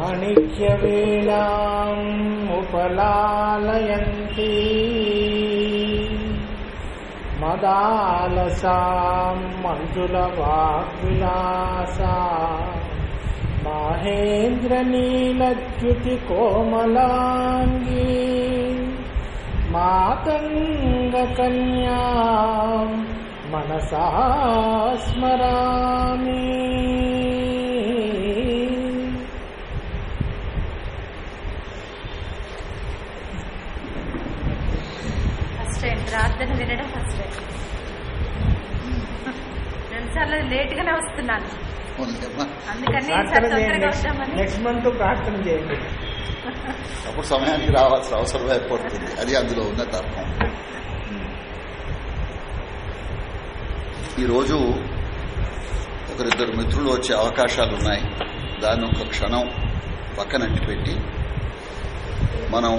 माणिक्यवीणामुपलालयन्ती मदालसां मञ्जुलवाग्विलासा माहेन्द्रनीलच्युतिकोमलाङ्गी मातङ्गकन्या मनसा स्मरामि ప్రార్థన వినడం ఫస్ట్ టైం రెండుసార్లు లేట్ గానే వస్తున్నాను. అందుకని నెక్స్ట్ మంత్ ప్రార్థన చేయండి. అప్పుడు సమయానికి రావాల్సిన అవసరం ఏర్పడుతుంది. అది అందులో ఉన్న తర్కం ఈరోజు ఒకరిద్దరు మిత్రులు వచ్చే అవకాశాలు ఉన్నాయి. దాన్ని ఒక క్షణం పక్కనంటి పెట్టి మనం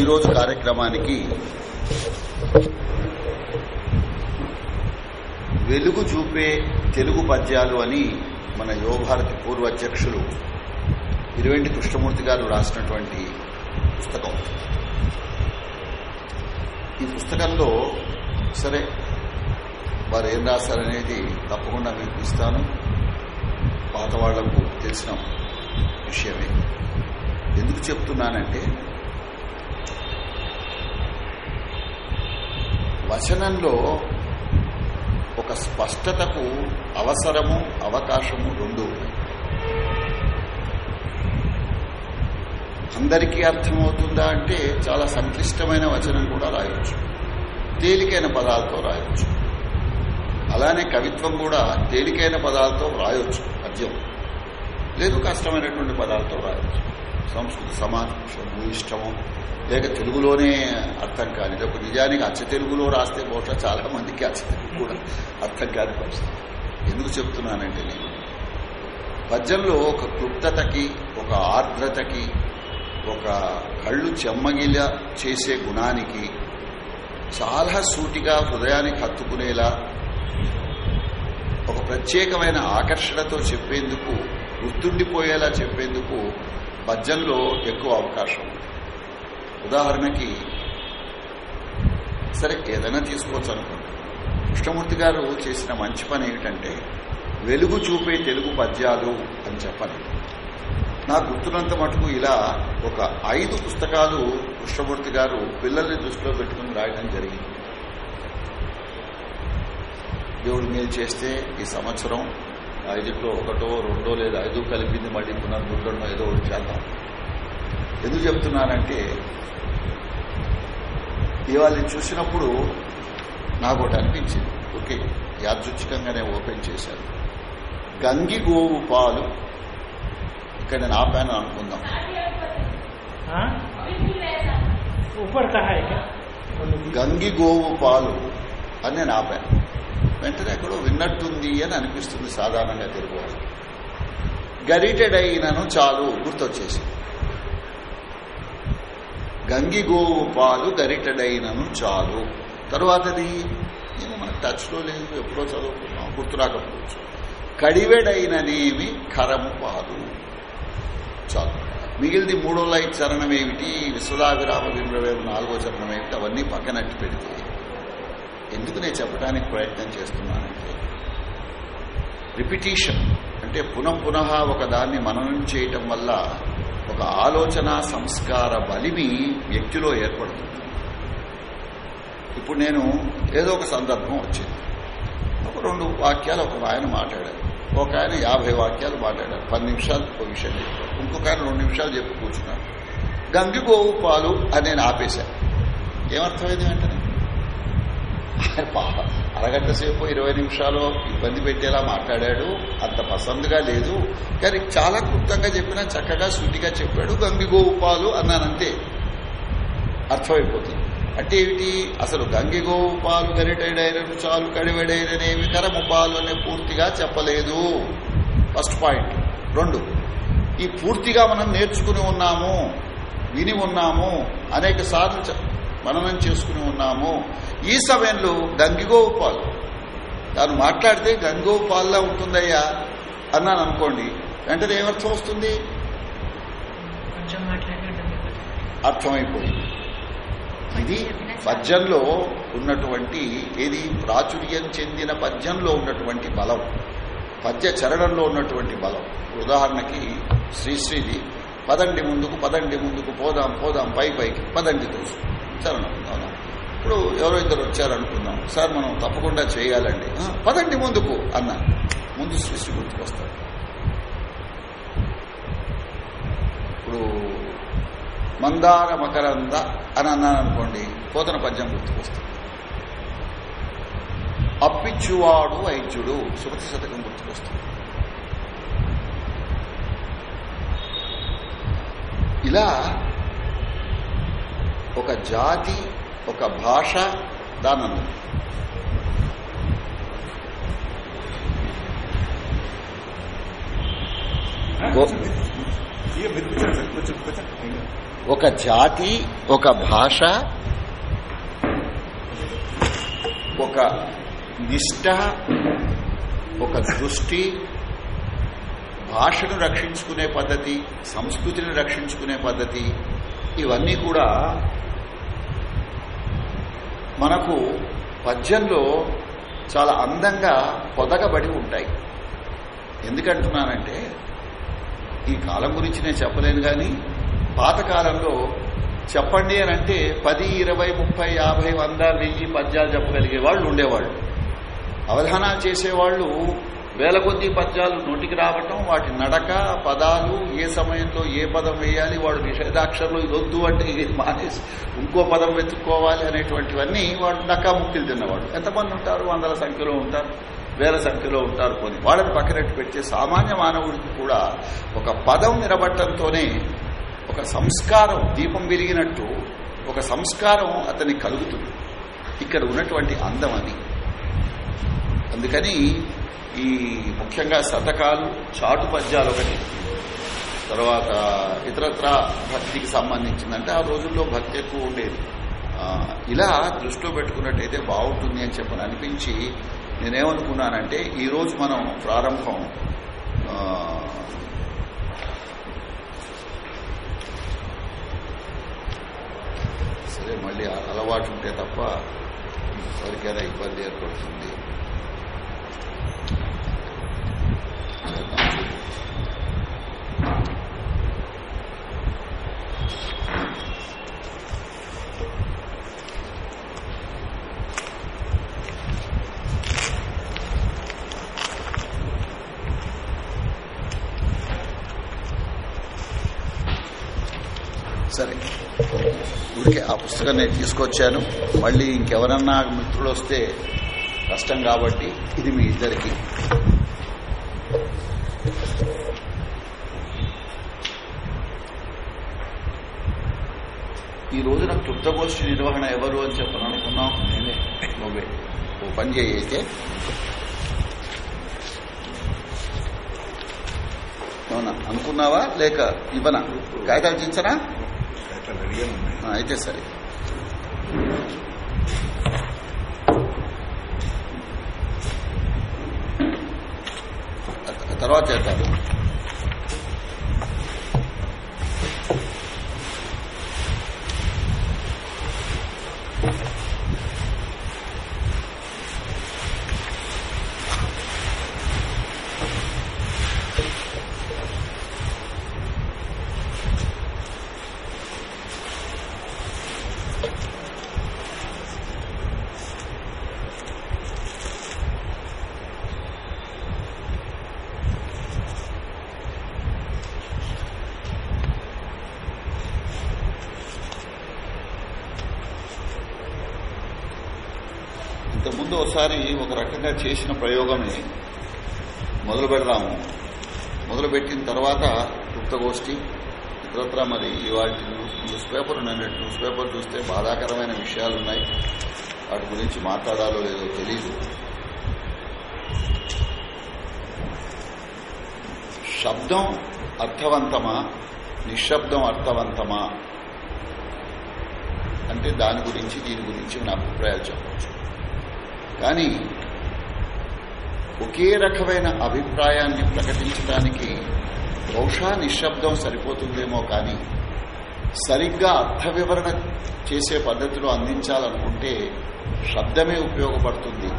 ఈరోజు కార్యక్రమానికి వెలుగు చూపే తెలుగు పద్యాలు అని మన యువభారతి పూర్వ అధ్యక్షులు ఇరువెంటి కృష్ణమూర్తి గారు రాసినటువంటి పుస్తకం. ఈ పుస్తకంలో సరే వారు ఏం రాశారనేది తప్పకుండా మీకు ఇస్తాను. పాత వాళ్ళకు తెలిసిన విషయమే. ఎందుకు చెప్తున్నానంటే వచనంలో ఒక స్పష్టతకు అవసరము అవకాశము రెండు ఉన్నాయి. అందరికీ అర్థమవుతుందా అంటే చాలా సంక్లిష్టమైన వచనం కూడా రాయొచ్చు. తేలికైన పదాలతో రాయొచ్చు. అలానే కవిత్వం కూడా తేలికైన పదాలతో రాయొచ్చు. పద్యం లేదు కష్టమైనటువంటి పదాలతో రాయొచ్చు. సంస్కృత సమాజము ఇష్టము లేక తెలుగులోనే అర్థం కాలేదు ఒక నిజానికి అచ్చ తెలుగులో రాస్తే బహుశా చాలా మందికి అచ్చ తెలుగు కూడా అర్థం కాని పరిస్థితి. ఎందుకు చెప్తున్నానంటే నేను పద్యంలో ఒక క్లుప్తతకి ఒక ఆర్ద్రతకి ఒక కళ్ళు చెమ్మగిల చేసే గుణానికి చాలా సూటిగా హృదయానికి హత్తుకునేలా ఒక ప్రత్యేకమైన ఆకర్షణతో చెప్పేందుకు గుర్తుండిపోయేలా చెప్పేందుకు పద్యంలో ఎక్కువ అవకాశం ఉంది. ఉదాహరణకి సరే ఏదైనా తీసుకోవచ్చు అనుకోండి. కృష్ణమూర్తి గారు చేసిన మంచి పని ఏమిటంటే వెలుగు చూపే తెలుగు పద్యాలు అని చెప్పని నా గుర్తున్నంత మటుకు ఇలా ఒక ఐదు పుస్తకాలు కృష్ణమూర్తి గారు పిల్లల్ని దృష్టిలో పెట్టుకుని రాయడం జరిగింది. దేవుడు మీరు చేస్తే ఈ సంవత్సరం ఐదుట్లో ఒకటో రెండో లేదా ఐదు కలిపింది మళ్ళీ పునః గుడ్లను ఏదో ఒకటి చేద్దాం. ఎందుకు చెప్తున్నానంటే ఇవాళ చూసినప్పుడు నాకు ఒకటి అనిపించింది. ఓకే యాదృచ్ఛికంగానే ఓపెన్ చేశాను. గంగి గోవు పాలు ఇక్కడ నేను ఆపాను అనుకుందాం. గంగి గోవు పాలు అని నేను ఆపాను వెంటనే ఎక్కడో విన్నట్టుంది అని అనిపిస్తుంది సాధారణంగా తెలుగు వాళ్ళకి అయినను చాలు గుర్తొచ్చేసింది గంగి గోవు పాలు గరిటెడైనను చాలు. తరువాతది నేను మన టచ్లో లేదు ఎప్పుడో చదువుకున్నాం గుర్తు రాకపోవచ్చు కడివెడైననేమి కరము పాలు. చాలు. మిగిలింది మూడో లైట్ చరణం ఏమిటి విశ్వదావిరామ వినురవేమ నాలుగో చరణం ఏమిటి అవన్నీ పక్కనట్టు పెడితే ఎందుకు నేను చెప్పడానికి ప్రయత్నం చేస్తున్నానంటే రిపిటీషన్ అంటే పునః పునః ఒక దాన్ని మననం చేయటం వల్ల ఒక ఆలోచన సంస్కార బలిమి వ్యక్తిలో ఏర్పడుతుంది. ఇప్పుడు నేను ఏదో ఒక సందర్భం వచ్చింది. ఒక రెండు వాక్యాలు ఒక ఆయన మాట్లాడారు. ఒక ఆయన యాభై వాక్యాలు మాట్లాడారు. పది నిమిషాలు ఒక విషయం చెప్పారు. ఇంకొక ఆయన రెండు నిమిషాలు చెప్పి కూర్చున్నాడు గంగిగోవు పాలు అని నేను ఆపేశాను. ఏమర్థమైంది వెంటనే? అరగంట సేపు ఇరవై నిమిషాలు ఇబ్బంది పెట్టేలా మాట్లాడాడు. అంత పసందుగా లేదు. కానీ చాలా క్లుప్తంగా చెప్పినా చక్కగా సూటిగా చెప్పాడు. గంగిగోవు పాలు అన్నానంతే. అర్థమైపోతుంది. అంటే ఏమిటి? అసలు గంగిగోవు పాలు గరిటైడైనను చాలు కడివెడైననేమి కరముపాలు అనే పూర్తిగా చెప్పలేదు. First point. రెండు. ఈ పూర్తిగా మనం నేర్చుకుని ఉన్నాము విని ఉన్నాము అనేక సార్లు మననం చేసుకుని ఉన్నాము. ఈ సమయంలో గంగిగోవు పాలు. తాను మాట్లాడితే గంగోవు పాల్లా ఉంటుందయ్యా అన్నాను అనుకోండి వెంటనే ఏమర్థం వస్తుంది? అర్థమైపోయింది. ఇది పద్యంలో ఉన్నటువంటి ఏది ప్రాచుర్యం చెందిన పద్యంలో ఉన్నటువంటి బలం. పద్య చరణంలో ఉన్నటువంటి బలం. ఉదాహరణకి శ్రీశ్రీది పదండి ముందుకు పదండి ముందుకు పోదాం పోదాం పై పైకి పదండి దోసు చరణం. ఇప్పుడు ఎవరో ఇద్దరు వచ్చారనుకుందాం. సార్ మనం తప్పకుండా చేయాలండి. పదండి ముందుకు అన్న. ముందు సృష్టి గుర్తుకొస్తాడు. ఇప్పుడు మందార మకరంద అని అన్నాను అనుకోండి పోతన పద్యం గుర్తుకొస్తుంది. అప్పిచ్చువాడు వైద్యుడు సుమతి శతకం గుర్తుకొస్తుంది. ఇలా ఒక జాతి ఒక భాష గో- ఒక జాతి ఒక భాష ఒక నిష్ట ఒక దృష్టి భాషను రక్షించుకునే పద్ధతి సంస్కృతిని రక్షించుకునే పద్ధతి ఇవన్నీ కూడా మనకు పద్యంలో చాలా అందంగా పొదగబడి ఉంటాయి. ఎందుకంటున్నానంటే ఈ కాలం గురించి నేను చెప్పలేను కానీ పాతకాలంలో చెప్పండి అని అంటే పది ఇరవై ముప్పై యాభై వంద వెయ్యి పద్యాలు చెప్పగలిగే వాళ్ళు ఉండేవాళ్ళు. అవధానాలు చేసేవాళ్ళు వేల కొద్ది పద్యాలు నోటికి రావటం వాటి నడక పదాలు ఏ సమయంలో ఏ పదం వేయాలి వాడు నిషేధాక్షరంలో ఇది వద్దు అంటే ఇది మానేసి ఇంకో పదం వెతుక్కోవాలి అనేటువంటివన్నీ వాడు నక్కాముక్కిలు తిన్నవాడు. ఎంతమంది ఉంటారు? వందల సంఖ్యలో ఉంటారు వేల సంఖ్యలో ఉంటారు కొన్ని వాళ్ళని పక్కనట్టు పెడితే సామాన్య మానవుడికి కూడా ఒక పదం నిలబట్టంతోనే ఒక సంస్కారం దీపం వెలిగినట్టు ఒక సంస్కారం అతనికి కలుగుతుంది. ఇక్కడ ఉన్నటువంటి అందం అది. అందుకని ఈ ముఖ్యంగా శతకాలు చాటు పద్యాలు ఒకటి. తర్వాత ఇతరత్ర భక్తికి సంబంధించిందంటే ఆ రోజుల్లో భక్తి ఎక్కువ ఉండేది. ఇలా దృష్టిలో పెట్టుకున్నట్టయితే బాగుంటుంది అని చెప్పని అనిపించి నేనేమనుకున్నానంటే ఈరోజు మనం ప్రారంభం సరే మళ్ళీ అలవాటు ఉంటే తప్ప ఎవరికైనా ఇబ్బంది ఏర్పడుతుంది. సరే. ఊరికే ఆ పుస్తకం నేను తీసుకొచ్చాను. మళ్ళీ ఇంకెవరన్నా మిత్రులు వస్తే కష్టం కాబట్టి ఇది మీ ఇద్దరికి. ఈ రోజున క్లుప్తగోష్ఠి నిర్వహణ ఎవరు అని చెప్పని అనుకున్నాం. నేనే నువ్వే. ఓ పని చేయైతే అవునా అనుకున్నావా? లేక ఇవ్వనా? కాగితాలు చించనా అయితే సరే ఆ తర్వాత చేద్దాం ఇంతకుముందు ఒకసారి ఒక రకంగా చేసిన ప్రయోగమే మొదలు పెడదాము. మొదలు పెట్టిన తర్వాత గుప్తగోష్ఠి ఇతరత్ర మరి ఇవాళ న్యూస్ పేపర్ నిన్నటి న్యూస్ పేపర్ చూస్తే బాధాకరమైన విషయాలు ఉన్నాయి. వాటి గురించి మాట్లాడాలో లేదో తెలియదు శబ్దం అర్థవంతమా? నిశ్శబ్దం అర్థవంతమా? అంటే దాని గురించి దీని గురించి నా అభిప్రాయాలు చెప్పచ్చు. కానీ ఒకే రకమైన అభిప్రాయాన్ని ప్రకటించడానికి బహుశా నిశ్శబ్దం సరిపోతుందేమో కానీ సరిగ్గా అర్థ వివరణ చేసే పద్ధతిలో అందించాలనుకుంటే శబ్దమే ఉపయోగపడుతుంది.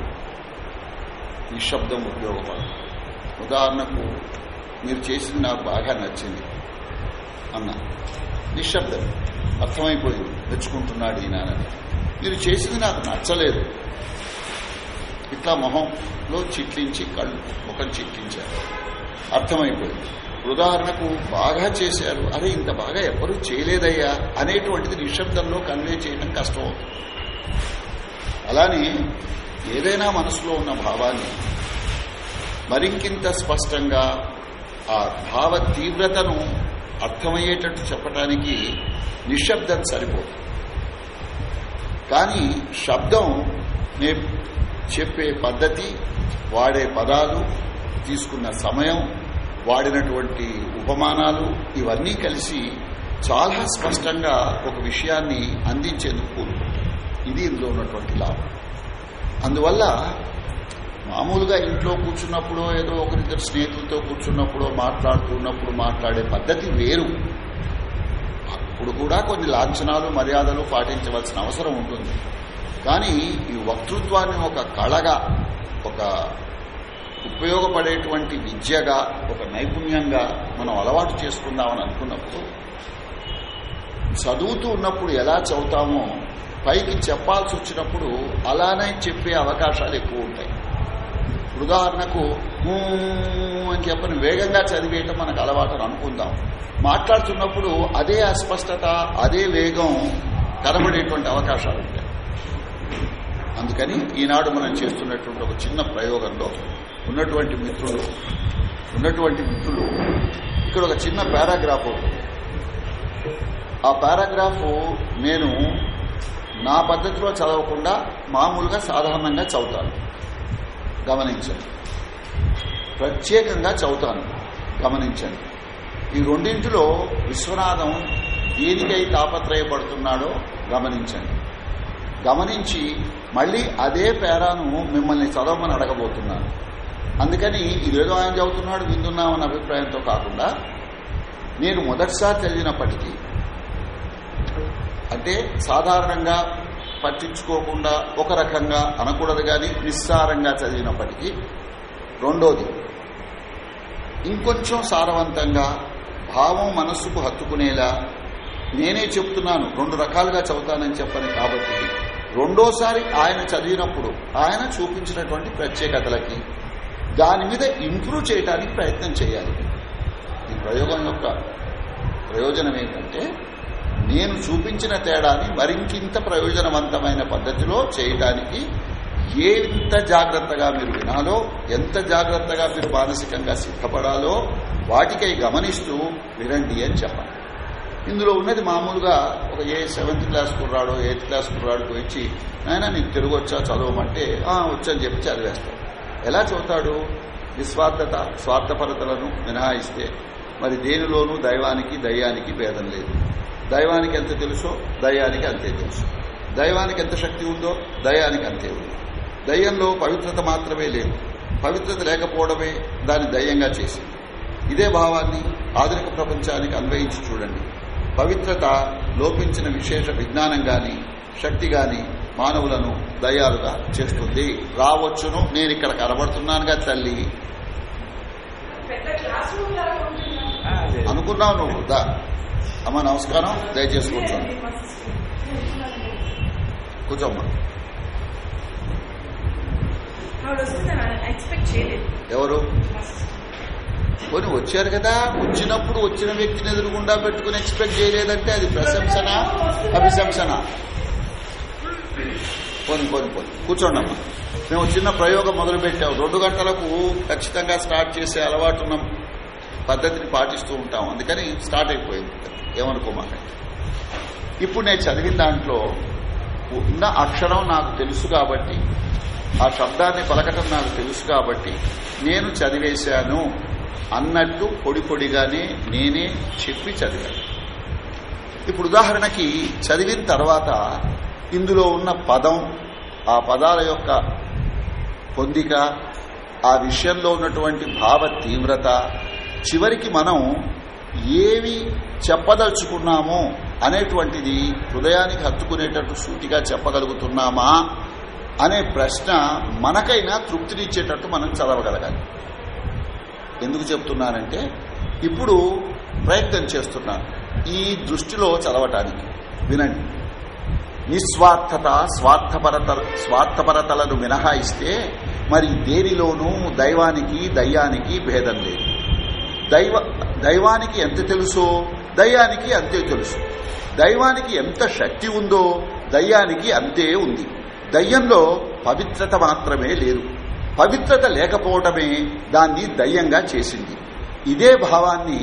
నిశ్శబ్దం ఉపయోగపడుతుంది ఉదాహరణకు మీరు చేసింది నాకు బాగా నచ్చింది అన్న. నిశ్శబ్దం. అర్థమైపోయింది. మెచ్చుకుంటున్నాడు ఈయనని మీరు చేసింది నాకు నచ్చలేదు. ఇట్లా మొహంలో చిట్లించి కళ్ళు ముఖం చిట్లించారు. అర్థమైపోయింది. ఉదాహరణకు బాగా చేశారు. అరే ఇంత బాగా ఎవరు చేయలేదయ్యా అనేటువంటిది నిశ్శబ్దంలో కన్వే చేయడం కష్టం అవుతుంది. అలానే ఏదైనా మనసులో ఉన్న భావాన్ని మరింకింత స్పష్టంగా ఆ భావ తీవ్రతను అర్థమయ్యేటట్టు చెప్పడానికి నిశ్శబ్దం సరిపోదు. కానీ శబ్దం నే చెప్పే పద్ధతి వాడే పదాలు తీసుకున్న సమయం వాడినటువంటి ఉపమానాలు ఇవన్నీ కలిసి చాలా స్పష్టంగా ఒక విషయాన్ని అందించేందుకు కోరుకుంటాం. ఇది ఇందులో ఉన్నటువంటి లాభం. అందువల్ల మామూలుగా ఇంట్లో కూర్చున్నప్పుడు ఏదో ఒకరిద్దరు స్నేహితులతో కూర్చున్నప్పుడు మాట్లాడుతున్నప్పుడు మాట్లాడే పద్ధతి వేరు. అప్పుడు కూడా కొన్ని లాంఛనాలు మర్యాదలు పాటించవలసిన అవసరం ఉంటుంది. కానీ ఈ వక్తృత్వాన్ని ఒక కళగా ఒక ఉపయోగపడేటువంటి విద్యగా ఒక నైపుణ్యంగా మనం అలవాటు చేసుకుందామని అనుకున్నప్పుడు చదువుతూ ఉన్నప్పుడు ఎలా చదువుతామో పైకి చెప్పాల్సి వచ్చినప్పుడు అలానే చెప్పే అవకాశాలు ఎక్కువ ఉంటాయి. ఉదాహరణకు అని చెప్పని వేగంగా చదివేయటం మనకు అలవాటు అనుకుందాం. మాట్లాడుతున్నప్పుడు అదే అస్పష్టత అదే వేగం కనబడేటువంటి అవకాశాలు ఉంటాయి. అందుకని ఈనాడు మనం చేస్తున్నటువంటి ఒక చిన్న ప్రయోగంలో ఉన్నటువంటి మిత్రులు ఉన్నటువంటి మిత్రులు ఇక్కడ ఒక చిన్న పారాగ్రాఫ్ ఉంటుంది ఆ పారాగ్రాఫ్ నేను నా పద్ధతిలో చదవకుండా మామూలుగా సాధారణంగా చదువుతాను. గమనించండి. ప్రత్యేకంగా చదువుతాను. గమనించండి. ఈ రెండింటిలో విశ్వనాథం దేనికై తాపత్రయపడుతున్నాడో గమనించండి. గమనించి మళ్ళీ అదే పేరాను మిమ్మల్ని చదవమని అడగబోతున్నాను. అందుకని ఇదేదో ఆయన చదువుతున్నాడు విందున్నామన్న అభిప్రాయంతో కాకుండా నేను మొదటిసారి చదివినప్పటికీ అంటే సాధారణంగా పట్టించుకోకుండా ఒక రకంగా అనకూడదు కానీ నిస్సారంగా చదివినప్పటికీ రెండోది ఇంకొంచెం సారవంతంగా భావం మనస్సుకు హత్తుకునేలా నేనే చెప్తున్నాను రెండు రకాలుగా చదువుతానని చెప్పని కాబట్టి రెండోసారి ఆయన చదివినప్పుడు ఆయన చూపించినటువంటి ప్రత్యేకతలకి దాని మీద ఇంప్రూవ్ చేయడానికి ప్రయత్నం చేయాలి. ఈ ప్రయోగం యొక్క ప్రయోజనం ఏంటంటే నేను చూపించిన తేడాని మరింకింత ప్రయోజనవంతమైన పద్ధతిలో చేయడానికి ఎంత జాగ్రత్తగా మీరు వినాలో ఎంత జాగ్రత్తగా మీరు మానసికంగా సిద్ధపడాలో వాటికై గమనిస్తూ వినండి అని చెప్పాలి. ఇందులో ఉన్నది మామూలుగా ఒక ఏ సెవెంత్ క్లాస్ కుర్రాడు ఎయిత్ క్లాస్ కుర్రాడుకు వచ్చి ఆయన నీకు తెలుగు వచ్చా చదవమంటే "ఆ, వచ్చని చెప్పి చదివేస్తాడు. ఎలా చదువుతాడు? నిస్వార్థత స్వార్థపరతలను మినహాయిస్తే. మరి దేనిలోనూ దైవానికి దయ్యానికి భేదం లేదు. దైవానికి ఎంత తెలుసో దయ్యానికి అంతే తెలుసు. దైవానికి ఎంత శక్తి ఉందో దయ్యానికి అంతే ఉంది. దయ్యంలో పవిత్రత మాత్రమే లేదు. పవిత్రత లేకపోవడమే దాన్ని దయ్యంగా చేసింది. ఇదే భావాన్ని ఆధునిక ప్రపంచానికి అన్వయించి చూడండి. పవిత్రత లోపించిన విశేష విజ్ఞానం గాని శక్తి గాని మానవులను దయ్యాలుగా చేస్తుంది. రావచ్చును నేను ఇక్కడ కనబడుతున్నానుగా తల్లి. అనుకున్నావు నువ్వు దా. అమ్మ నమస్కారం. దయచేసి కూర్చోండి కూర్చోమ్మా ఎవరు? కొని వచ్చారు కదా వచ్చినప్పుడు వచ్చిన వ్యక్తిని ఎదురుగుండా పెట్టుకుని ఎక్స్పెక్ట్ చేయలేదంటే అది ప్రశంసన? అభిశంసన? పోని పోని పోని కూర్చోండమ్మా. మేము చిన్న ప్రయోగం మొదలుపెట్టాము రెండు గంటలకు ఖచ్చితంగా స్టార్ట్ చేసే అలవాటు ఉన్న. పద్ధతిని పాటిస్తూ ఉంటాం. అందుకని స్టార్ట్ అయిపోయింది. ఏమనుకోమాకండి ఇప్పుడు నేను చదివిన దాంట్లో ఉన్న అక్షరం నాకు తెలుసు కాబట్టి ఆ శబ్దాన్ని పలకటం నాకు తెలుసు కాబట్టి నేను చదివేశాను. అన్నట్టు పొడి పొడిగానే నేనే చెప్పి చదివాను. ఇప్పుడు ఉదాహరణకి చదివిన తర్వాత ఇందులో ఉన్న పదం ఆ పదాల యొక్క పొందిక ఆ విషయంలో ఉన్నటువంటి భావ తీవ్రత చివరికి మనం ఏవి చెప్పదలుచుకున్నామో అనేటువంటిది హృదయానికి హత్తుకునేటట్టు సూటిగా చెప్పగలుగుతున్నామా అనే ప్రశ్న మనకైనా తృప్తినిచ్చేటట్టు మనం చదవగలగాలి. ఎందుకు చెప్తున్నానంటే ఇప్పుడు ప్రయత్నం చేస్తున్నాను. ఈ దృష్టిలో చదవటానికి. వినండి. నిస్వార్థత స్వార్థపరత స్వార్థపరతలను మినహాయిస్తే మరి దేనిలోనూ దైవానికి దయ్యానికి భేదం లేదు. దైవ దైవానికి ఎంత తెలుసో దయ్యానికి అంతే తెలుసు. దైవానికి ఎంత శక్తి ఉందో దయ్యానికి అంతే ఉంది. దయ్యంలో పవిత్రత మాత్రమే లేదు. పవిత్రత లేకపోవటమే దాన్ని దయ్యంగా చేసింది. ఇదే భావాన్ని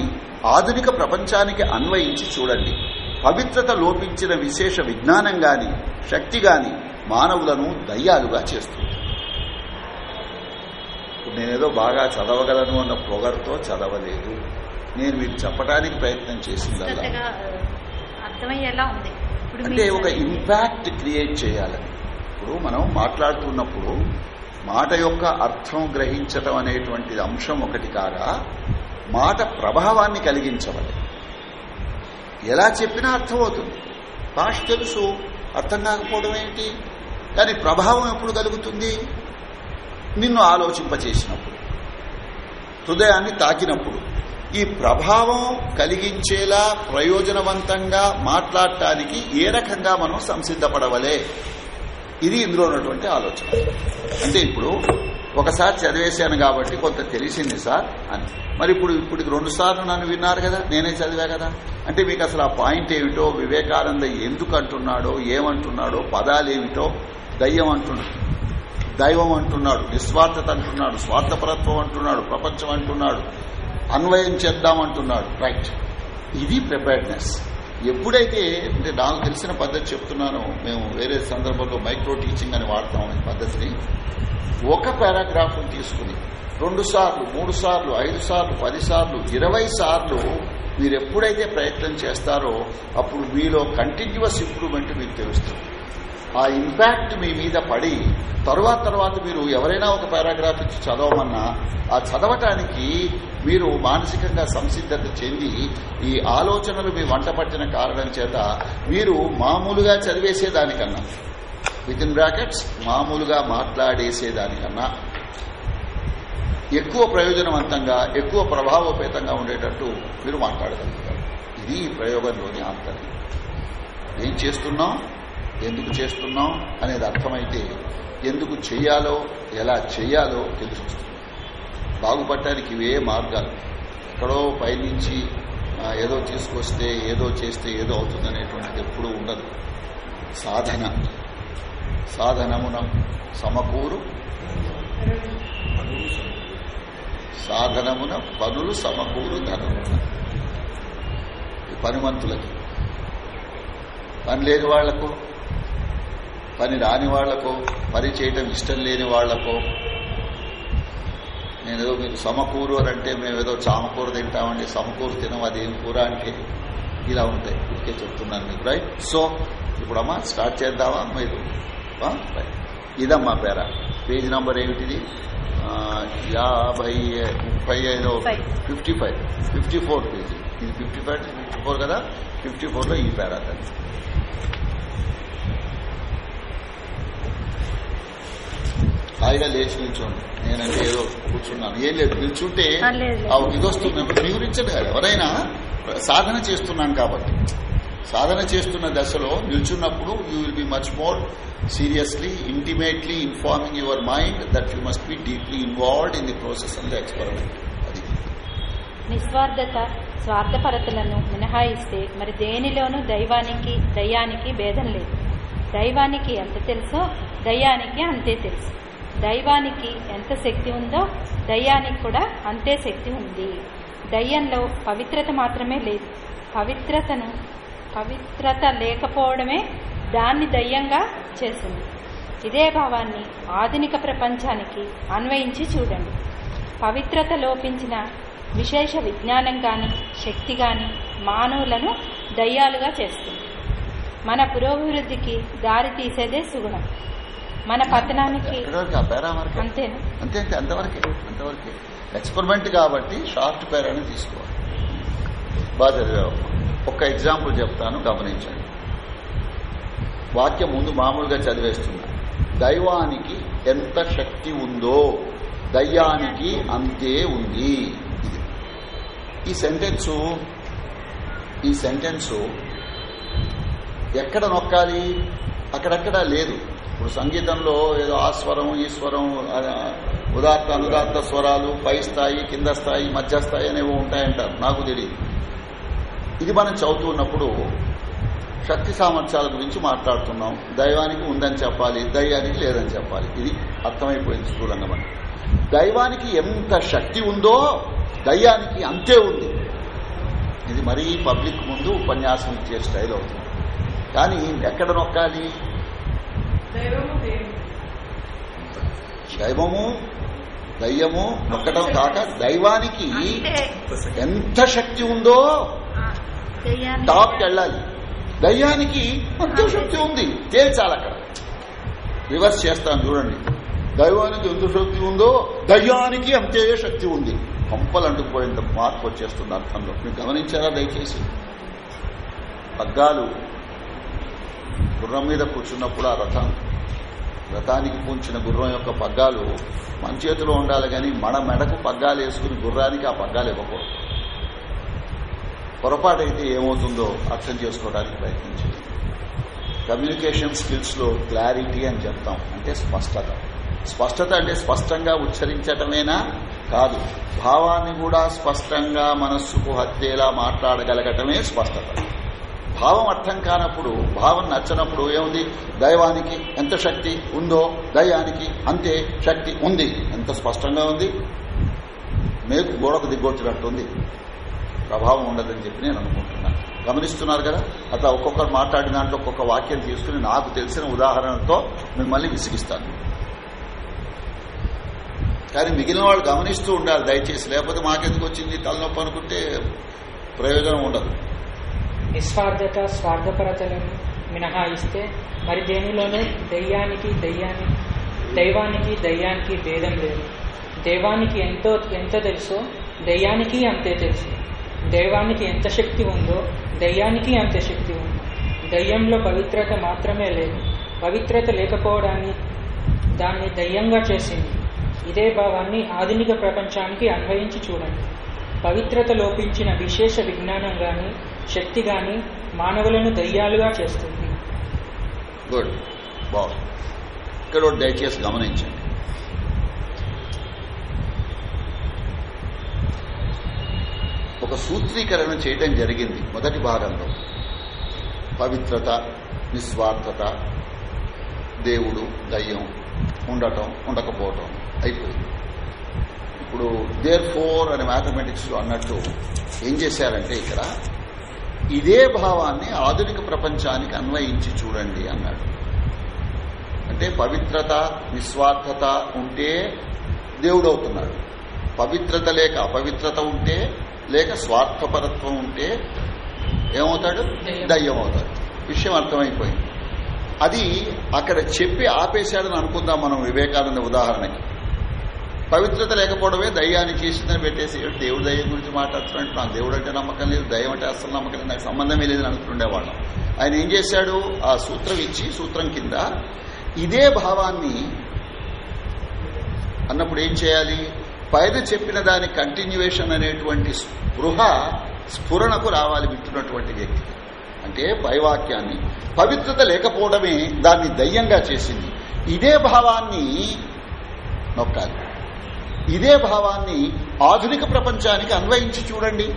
ఆధునిక ప్రపంచానికి అన్వయించి చూడండి. పవిత్రత లోపించిన విశేష విజ్ఞానం గాని శక్తి గాని మానవులను దయ్యాలుగా చేస్తుంది. ఇప్పుడు నేనేదో బాగా చదవగలను అన్న పొగరుతో చదవలేదు. నేను మీకు చెప్పడానికి ప్రయత్నం చేసిందల్లా. ఇప్పుడు అంటే మీరు ఒక ఇంపాక్ట్ క్రియేట్ చేయాలని. ఇప్పుడు మనం మాట్లాడుతున్నప్పుడు మాట యొక్క అర్థం గ్రహించటం అనేటువంటి అంశం ఒకటి కాగా మాట ప్రభావాన్ని కలిగించవాలి. ఎలా చెప్పినా అర్థమవుతుంది. భాష తెలుసు అర్థం కాకపోవడం ఏంటి కానీ ప్రభావం ఎప్పుడు కలుగుతుంది? నిన్ను ఆలోచింపచేసినప్పుడు హృదయాన్ని తాకినప్పుడు. ఈ ప్రభావం కలిగించేలా ప్రయోజనవంతంగా మాట్లాడటానికి ఏ రకంగా మనం సంసిద్ధపడవలే? ఇది ఇందులో ఉన్నటువంటి ఆలోచన. అంటే ఇప్పుడు ఒకసారి చదివేశాను కాబట్టి కొంత తెలిసింది సార్ అని. మరి ఇప్పుడు ఇప్పుడు రెండు సార్లు నన్ను విన్నారు కదా నేనే చదివా కదా? అంటే మీకు అసలు ఆ పాయింట్ ఏమిటో వివేకానంద ఎందుకు అంటున్నాడో ఏమంటున్నాడో పదాలు ఏమిటో దయ్యం అంటున్నాడు. దైవం అంటున్నాడు నిస్వార్థత అంటున్నాడు స్వార్థపరత్వం అంటున్నాడు ప్రపంచం అంటున్నాడు అన్వయం చేద్దామంటున్నాడు రైట్. ఇది ప్రిపేర్డ్నెస్. ఎప్పుడైతే అంటే నాకు తెలిసిన పద్ధతి చెప్తున్నాను మేము వేరే సందర్భంలో మైక్రో టీచింగ్ అని వాడతాం ఈ పద్ధతిని ఒక పారాగ్రాఫ్ తీసుకుని రెండు సార్లు మూడు సార్లు ఐదు సార్లు పది సార్లు ఇరవై సార్లు మీరు ఎప్పుడైతే ప్రయత్నం చేస్తారో అప్పుడు మీలో కంటిన్యూస్ ఇంప్రూవ్మెంట్ మీకు తెలుస్తుంది. ఆ ఇంపాక్ట్ మీ మీద పడి తరువాత తర్వాత మీరు ఎవరైనా ఒక పారాగ్రాఫ్ ఇచ్చి చదవమన్నా ఆ చదవటానికి మీరు మానసికంగా సంసిద్ధత చెంది ఈ ఆలోచనలు మీ వంట పట్టిన కారణం చేత మీరు మామూలుగా చదివేసేదానికన్నా విత్ ఇన్ బ్రాకెట్స్ మామూలుగా మాట్లాడేసేదానికన్నా ఎక్కువ ప్రయోజనవంతంగా ఎక్కువ ప్రభావోపేతంగా ఉండేటట్టు మీరు మాట్లాడగలుగుతారు. ఇది ఈ ప్రయోగంలోని ఆంతర్యం. ఏం చేస్తున్నాం? ఎందుకు చేస్తున్నాం అనేది అర్థమైతే ఎందుకు చేయాలో ఎలా చేయాలో తెలుస్తుంది. బాగుపడటానికి ఇవే మార్గాలు. ఎక్కడో పైనుంచి ఏదో తీసుకొస్తే ఏదో చేస్తే ఏదో అవుతుందనేటువంటిది ఎప్పుడూ ఉండదు. సాధన. సాధనమున సమకూరు. సాధనమున పనులు సమకూరు ధనము పనిమంతులకి. పని లేని వాళ్ళకు పని రాని వాళ్ళకు పని చేయటం ఇష్టం లేని వాళ్ళకు నేనేదో మీరు సమకూరు అని అంటే మేము ఏదో చామకూర తింటామండి సమకూరు తినం అదేం కూర అంటే ఇలా ఉంటాయి. ఇదికే చెప్తున్నాను మీకు రైట్ సో ఇప్పుడమ్మా స్టార్ట్ చేద్దామా? మీరు ఇదమ్మా పేర. పేజ్ నంబర్ ఏమిటిది? యాభై ముప్పై ఐదో. Fifty five fifty four page. ఇది ఫిఫ్టీ ఫైవ్ ఫిఫ్టీ ఫోర్ కదా? ఫిఫ్టీ ఫోర్లో ఈ పేరా హాయిగా లేచి నిల్చోండి నేనంటే ఏదో కూర్చున్నాను. ఏం లేదు నిల్చుంటే ఇది వస్తుంది. మీ గురించి కాదు ఎవరైనా సాధన చేస్తున్నాం కాబట్టి. సాధన చేస్తున్న దశలో నిల్చున్నప్పుడు you will be much more seriously intimately informing your mind that you must be deeply involved in the process and the experiment అది. నిస్వార్థత స్వార్థపరతలను మినహాయిస్తే మరి దేనిలోనూ దైవానికి దయ్యానికి భేదం లేదు. దైవానికి ఎంత తెలుసో దయ్యానికి అంతే తెలుసు. దైవానికి ఎంత శక్తి ఉందో దయ్యానికి కూడా అంతే శక్తి ఉంది. దయ్యంలో పవిత్రత మాత్రమే లేదు. పవిత్రతను పవిత్రత లేకపోవడమే దాన్ని దయ్యంగా చేసింది. ఇదే భావాన్ని ఆధునిక ప్రపంచానికి అన్వయించి చూడండి. పవిత్రత లోపించిన విశేష విజ్ఞానం కానీ శక్తి కానీ మానవులను దయ్యాలుగా చేస్తుంది. మన పురోభివృద్ధికి దారి తీసేదే సుగుణం. మన పతనానికి అంతే అంతే అంతవరకే అంతవరకే. ఎక్స్పెరిమెంట్ కాబట్టి షార్ట్ పేరాని తీసుకోవాలి. బాగా ఒక్క ఎగ్జాంపుల్ చెప్తాను గమనించండి. వాక్యం ముందు మామూలుగా చదివేస్తున్నా. దైవానికి ఎంత శక్తి ఉందో దయ్యానికి అంతే ఉంది. ఇది. ఈ సెంటెన్సు ఈ సెంటెన్సు ఎక్కడ నొక్కాలి? అక్కడక్కడ లేదు. ఇప్పుడు సంగీతంలో ఏదో ఆస్వరం ఈశ్వరం ఆ, ఉదాత్త అనుదాత్త స్వరాలు పై స్థాయి కింద స్థాయి మధ్య స్థాయి అనేవి ఉంటాయంటారు. నాకు తెలియదు. ఇది మనం చదువుతున్నప్పుడు శక్తి సామర్థ్యాల గురించి మాట్లాడుతున్నాం. దైవానికి ఉందని చెప్పాలి దయ్యానికి లేదని చెప్పాలి. ఇది అర్థమైపోయింది స్థూలంగా మనకి. దైవానికి ఎంత శక్తి ఉందో దయ్యానికి అంతే ఉంది. ఇది మరీ పబ్లిక్ ముందు ఉపన్యాసం ఇచ్చే స్టైల్ అవుతుంది. కానీ ఎక్కడ నొక్కాలి? దైవము దయ్యము నొక్కడం కాక దైవానికి ఎంత శక్తి ఉందో టాప్కి వెళ్ళాలి. దయ్యానికి అంతే. శక్తి ఉంది. తేల్చాలి అక్కడ. రివర్స్ చేస్తాను చూడండి. దైవానికి ఎంత శక్తి ఉందో దయ్యానికి అంతే శక్తి ఉంది. పంపలు అంటుకుపోయేంత మార్పు వచ్చేస్తుంది అర్థంలో. మీరు గమనించారా దయచేసి? పగ్గాలు గుర్రం మీద కూర్చున్నప్పుడు ఆ రథం రథానికి పూంచిన గుర్రం యొక్క పగ్గాలు మన చేతిలో ఉండాలి కానీ మన మెడకు పగ్గాలు వేసుకుని గుర్రానికి ఆ పగ్గాలు ఇవ్వకూడదు. పొరపాటైతే ఏమవుతుందో అర్థం చేసుకోవడానికి ప్రయత్నించండి. కమ్యూనికేషన్ స్కిల్స్లో క్లారిటీ అని చెప్తాం అంటే స్పష్టత. స్పష్టత అంటే స్పష్టంగా ఉచ్చరించటమేనా? కాదు. భావాన్ని కూడా స్పష్టంగా మనస్సుకు హత్యేలా మాట్లాడగలగటమే స్పష్టత. భావం అర్థం కానప్పుడు భావం నచ్చనప్పుడు ఏముంది? దైవానికి ఎంత శక్తి ఉందో దయానికి అంతే శక్తి ఉంది. ఎంత స్పష్టంగా ఉంది? మేకు గోడకు దిగ్గొచ్చినట్టుంది. ప్రభావం ఉండదని చెప్పి నేను అనుకుంటున్నాను గమనిస్తున్నారు కదా? అట్లా ఒక్కొక్కరు మాట్లాడిన దాంట్లో ఒక్కొక్క వాక్యం తీసుకుని నాకు తెలిసిన ఉదాహరణతో మిమ్మల్ని విసిగిస్తాను. కానీ మిగిలిన వాళ్ళు గమనిస్తూ ఉండాలి దయచేసి. లేకపోతే మాకెందుకు వచ్చింది? తలనొప్పి అనుకుంటే ప్రయోజనం ఉండదు. నిస్వార్థత స్వార్థపరతలను మినహాయిస్తే మరి దేనిలోనే దయ్యానికి దయ్యాన్ని దైవానికి దయ్యానికి భేదం లేదు. దైవానికి ఎంతో ఎంత తెలుసో దయ్యానికి అంతే తెలుసు. దైవానికి ఎంత శక్తి ఉందో దయ్యానికి అంతే శక్తి ఉంది. దయ్యంలో పవిత్రత మాత్రమే లేదు. పవిత్రత లేకపోవడాన్ని దాన్ని దయ్యంగా చేసింది. ఇదే భావాన్ని ఆధునిక ప్రపంచానికి అన్వయించి చూడండి. పవిత్రత లోపించిన విశేష విజ్ఞానం కానీ శక్తి గాని మానవులను దయ్యాలుగా చేస్తుంది. గుడ్ బాగుంది ఇక్కడ దయచేసి గమనించండి. ఒక సూత్రీకరణ చేయడం జరిగింది మొదటి భాగంలో. పవిత్రత నిస్వార్థత దేవుడు దయ్యం ఉండటం ఉండకపోవటం అయిపోయింది. ఇప్పుడు దేర్ ఫోర్ అనే మ్యాథమెటిక్స్లో అన్నట్టు ఏం చేశారంటే ఇక్కడ ఇదే భావాన్ని ఆధునిక ప్రపంచానికి అన్వయించి చూడండి అన్నాడు. అంటే పవిత్రత నిస్వార్థత ఉంటే దేవుడు అవుతున్నాడు పవిత్రత లేక అపవిత్రత ఉంటే లేక స్వార్థపరత్వం ఉంటే ఏమవుతాడు. దయ్యం అవుతాడు విషయం అర్థమైపోయింది. అది అక్కడ చెప్పి ఆపేశాడని అనుకుందాం మనం వివేకానంద ఉదాహరణకి. పవిత్రత లేకపోవడమే దయ్యాన్ని చేసిందని పెట్టేసి దేవుడు దయ్యం గురించి మాట్లాడుతున్నాడు నాకు దేవుడు అంటే నమ్మకం లేదు దయ్యం అంటే అసలు నమ్మకం లేదు నాకు సంబంధమే లేదని అనుకుంటుండేవాళ్ళం. ఆయన ఏం చేశాడు? ఆ సూత్రం ఇచ్చి సూత్రం కింద ఇదే భావాన్ని అన్నప్పుడు ఏం చేయాలి? పైన చెప్పిన దాని కంటిన్యూవేషన్ అనేటువంటి స్పృహ స్ఫురణకు రావాలి వింటున్నటువంటి వ్యక్తి. అంటే పైవాక్యాన్ని. పవిత్రత లేకపోవడమే దాన్ని దయ్యంగా చేసింది. ఇదే భావాన్ని నొక్కాలి. ఇదే భావాన్ని ఆధునిక ప్రపంచానికి అన్వయించి చూడండి.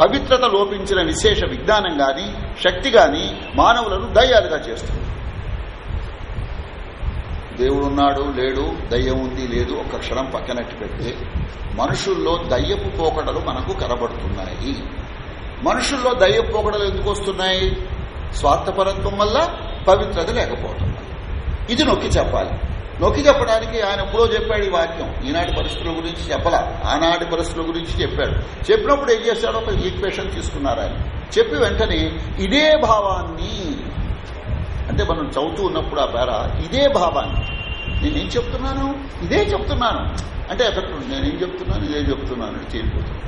పవిత్రత లోపించిన విశేష విజ్ఞానం గాని శక్తి గాని మానవులను దయ్యాలుగా చేస్తుంది. దేవుడున్నాడు లేడు దయ్యం ఉంది లేదు ఒక క్షణం పక్కనట్టు పెడితే మనుషుల్లో దయ్యపు పోకడలు మనకు కనబడుతున్నాయి. మనుషుల్లో దయ్యపు పోకడలు ఎందుకు వస్తున్నాయి? స్వార్థపరత్వం వల్ల పవిత్రత లేకపోవటం ఇది నొక్కి చెప్పాలి. నొక్కి చెప్పడానికి ఆయన ఎప్పుడో చెప్పాడు ఈ వాక్యం. ఈనాటి పరిస్థితుల గురించి చెప్పాల. ఆనాటి పరిస్థితుల గురించి చెప్పాడు. చెప్పినప్పుడు ఏం చేశాడో? ఒక ఈక్వేషన్ తీసుకున్నారు ఆయన. చెప్పి వెంటనే ఇదే భావాన్ని అంటే మనం చదువుతూ ఉన్నప్పుడు ఆ పేర ఇదే భావాన్ని. నేనేం చెప్తున్నాను? ఇదే చెప్తున్నాను. అంటే ఎఫెక్ట్ నేనేం చెప్తున్నాను? ఇదే చెప్తున్నాను అని తేలిపోతుంది.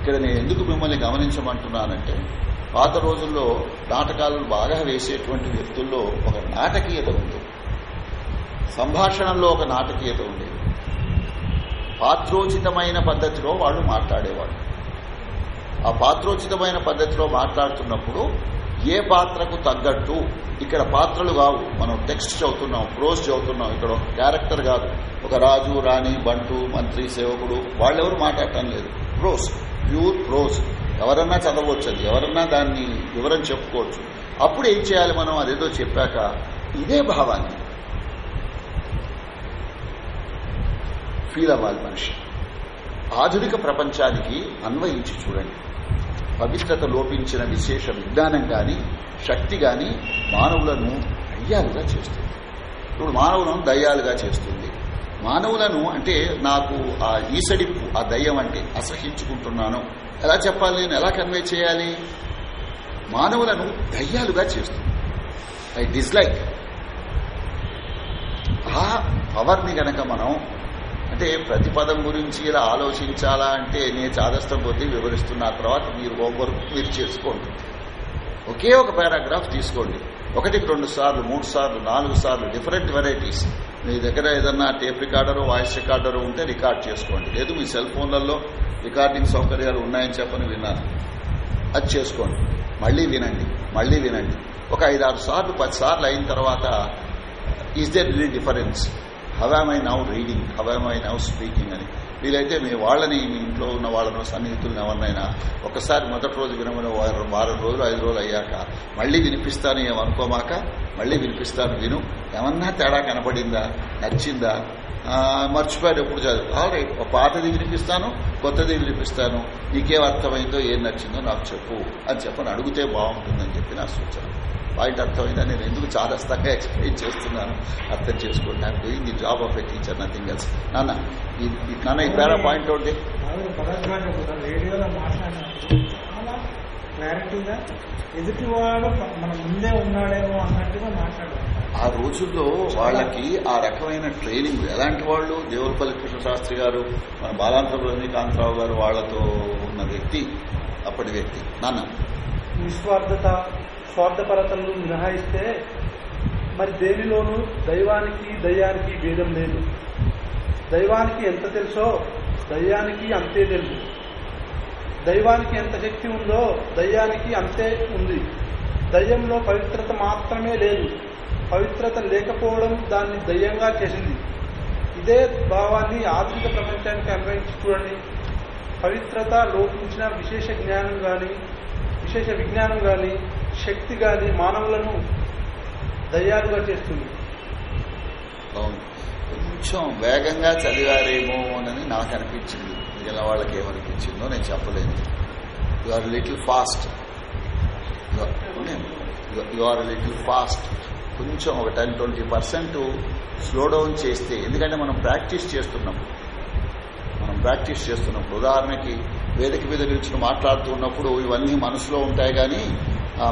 ఇక్కడ నేను ఎందుకు మిమ్మల్ని గమనించమంటున్నానంటే పాత రోజుల్లో నాటకాలను బాగా వేసేటువంటి వ్యక్తుల్లో ఒక నాటకీయత ఉంది. సంభాషణలో ఒక నాటకీయత ఉండేది పాత్రోచితమైన పద్ధతిలో వాళ్ళు మాట్లాడేవాళ్ళు. ఆ పాత్రోచితమైన పద్ధతిలో మాట్లాడుతున్నప్పుడు ఏ పాత్రకు తగ్గట్టు ఇక్కడ పాత్రలు కావు. మనం టెక్స్ట్ చదువుతున్నాం ప్రోజ్ చదువుతున్నాం. ఇక్కడ ఒక క్యారెక్టర్ కాదు. ఒక రాజు రాణి బంటు మంత్రి సేవకుడు వాళ్ళెవరు మాట్లాడటం లేదు. Prose pure prose. ఎవరన్నా చదవచ్చు అది ఎవరన్నా దాన్ని వివరం చెప్పుకోవచ్చు. అప్పుడు ఏం చేయాలి మనం? అదేదో చెప్పాక ఇదే భావాన్ని ఫీల్ అవ్వాలి మనిషి. ఆధునిక ప్రపంచానికి అన్వయించి చూడండి. పవిత్రత లోపించిన విశేష విజ్ఞానం గాని శక్తి గాని మానవులను దయ్యాలుగా చేస్తుంది. ఇప్పుడు మానవులను దయ్యాలుగా చేస్తుంది. మానవులను అంటే నాకు ఆ ఈసడింపు ఆ దయ్యం అంటే అసహించుకుంటున్నాను. ఎలా చెప్పాలి? నేను ఎలా కన్వే చేయాలి? మానవులను దయ్యాలుగా చేస్తుంది. I dislike. ఆ పవర్ని గనక మనం అంటే ప్రతి పదం గురించి ఇలా ఆలోచించాలా అంటే నేను చాదస్తం కొద్దీ వివరిస్తున్న. తర్వాత మీరు హోంవర్క్ మీరు చేసుకోండి. ఒకే ఒక పారాగ్రాఫ్ తీసుకోండి. ఒకటికి రెండు సార్లు మూడు సార్లు నాలుగు సార్లు డిఫరెంట్ వెరైటీస్ మీ దగ్గర ఏదన్నా టేప్ రికార్డరు వాయిస్ రికార్డరు ఉంటే రికార్డ్ చేసుకోండి. లేదు మీ సెల్ ఫోన్లలో రికార్డింగ్ సౌకర్యాలు ఉన్నాయని చెప్పని విన్నాను. అది చేసుకోండి. మళ్ళీ వినండి. మళ్ళీ వినండి. ఒక ఐదారు సార్లు పది సార్లు అయిన తర్వాత is there really difference how am I now reading how am I now speaking అని. వీలైతే మీ వాళ్ళని మీ ఇంట్లో ఉన్న వాళ్ళను సన్నిహితులను ఎవరినైనా ఒకసారి మొదటి రోజు వినమని వారం వారం రోజులు ఐదు రోజులు అయ్యాక మళ్ళీ వినిపిస్తాను ఏమనుకోమాక మళ్ళీ వినిపిస్తాను విను. ఏమన్నా తేడా కనపడిందా? నచ్చిందా? మర్చిపోయాడు ఎప్పుడు చదువు. ఆల్రెడీ ఒక పాతది వినిపిస్తాను కొత్తది వినిపిస్తాను. నీకేం అర్థమైందో ఏం నచ్చిందో నాకు చెప్పు అని చెప్పని అడిగితే బాగుంటుందని చెప్పి నా సూచన. పాయింట్ అర్థమైందా? నేను ఎందుకు చాదస్తంగా ఎక్స్ప్లెయిన్ చేస్తున్నాను? అర్థం చేసుకోండి. I'm doing the job of a teacher nothing else. నాన్న నాన్న ఈ పేరా పాయింట్ చాలా క్లారిటీగా ఎదుటివాడు మన ముందే ఉన్నాడేమో అన్నట్టుగా మాట్లాడారు. ఆ రోజుల్లో వాళ్ళకి ఆ రకమైన ట్రైనింగ్ ఎలాంటి వాళ్ళు? దేవులపల్లి కృష్ణ శాస్త్రి గారు మన బాలాంతర రజనీకాంతరావు గారు వాళ్ళతో ఉన్న వ్యక్తి అప్పటి వ్యక్తి. నాన్న. నిస్వార్థత స్వార్థపరతలను మినహాయిస్తే మరి దేనిలోనూ దైవానికి దయ్యానికి భేదం లేదు. దైవానికి ఎంత తెలుసో దయ్యానికి అంతే తెలుసు. దైవానికి ఎంత శక్తి ఉందో దయ్యానికి అంతే ఉంది. దయ్యంలో పవిత్రత మాత్రమే లేదు. పవిత్రత లేకపోవడం దాన్ని దయ్యంగా చేసింది. ఇదే భావాన్ని ఆధునిక ప్రపంచానికి అన్వయించి చూడండి. పవిత్రత లోపించిన విశేష జ్ఞానం కానీ విశేష విజ్ఞానం కానీ శక్తి కానీ మానవులను దయ్యాలుగా చేస్తుంది. కొంచెం వేగంగా చదివారేమో అని నాకు అనిపించింది. మిగిలిన వాళ్ళకి ఏమనిపించిందో నేను చెప్పలేను. You are little fast you are little fast కొంచెం ఒక ten twenty percent slow down చేస్తే ఎందుకంటే మనం ప్రాక్టీస్ చేస్తున్నాం. మనం ప్రాక్టీస్ చేస్తున్నప్పుడు ఉదాహరణకి వేదిక మీద నిలిచిన మాట్లాడుతున్నప్పుడు ఇవన్నీ మనసులో ఉంటాయి కానీ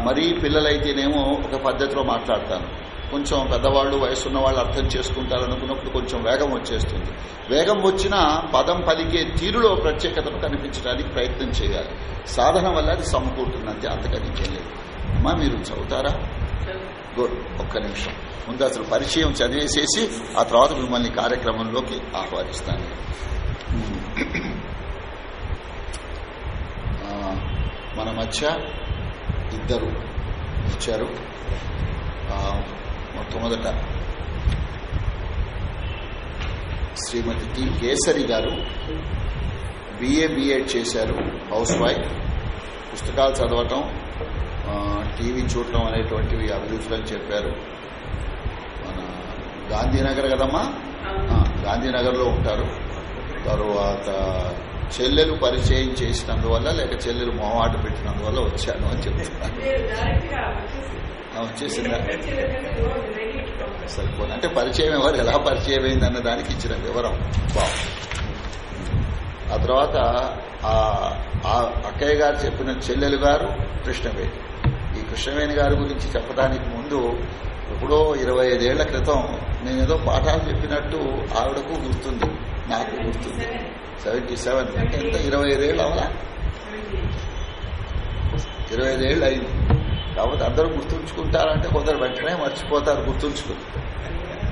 మరీ పిల్లలైతేనేమో ఒక పద్ధతిలో మాట్లాడతాను కొంచెం పెద్దవాళ్ళు వయసున్న వాళ్ళు అర్థం చేసుకుంటారనుకున్నప్పుడు కొంచెం వేగం వచ్చేస్తుంది. వేగం వచ్చినా పదం పలికే తీరులో ప్రత్యేకతను కనిపించడానికి ప్రయత్నం చేయాలి. సాధన వల్ల అది సమకూరుతుందంటే అంతకని లేదు. అమ్మా మీరు చదువుతారా? గుడ్ ఒక్క నిమిషం. ముందు అసలు పరిచయం చదివేసేసి ఆ తర్వాత మిమ్మల్ని కార్యక్రమంలోకి ఆహ్వానిస్తాను. మన మధ్య ఇద్దరు వచ్చారు మొట్టమొదట శ్రీమతి టి కేసరి గారు బిఏ బిఎడ్ చేశారు హౌస్ వైఫ్ పుస్తకాలు చదవటం టీవీ చూడటం అనేటువంటివి అభిరుచులని చెప్పారు. మన గాంధీనగర్ కదమ్మా? గాంధీనగర్లో ఉంటారు. తరువాత చెల్లెలు పరిచయం చేసినందువల్ల లేక చెల్లెలు మొహమాట పెట్టినందువల్ల వచ్చాను అని చెప్తున్నాను వచ్చేసిందా. సరిపోదు అంటే పరిచయం ఎవరు ఎలా పరిచయం అయింది అన్న దానికి ఇచ్చిన వివరం. బాగుంది ఆ తర్వాత ఆ అక్కయ్య గారు చెప్పిన చెల్లెలు గారు కృష్ణవేణి. ఈ కృష్ణవేణి గారి గురించి చెప్పడానికి ముందు ఎప్పుడో ఇరవై ఐదేళ్ళ క్రితం నేనేదో పాఠాలు చెప్పినట్టు ఆవిడకు గుర్తుంది. నాకు గుర్తుంది. Seventy seven. అంటే ఎంత? ఇరవై ఐదేళ్ళు అవలా ఇరవై ఐదేళ్ళు అయింది. కాబట్టి అందరూ గుర్తుంచుకుంటారంటే కొందరు వెంటనే మర్చిపోతారు గుర్తుంచుకుని.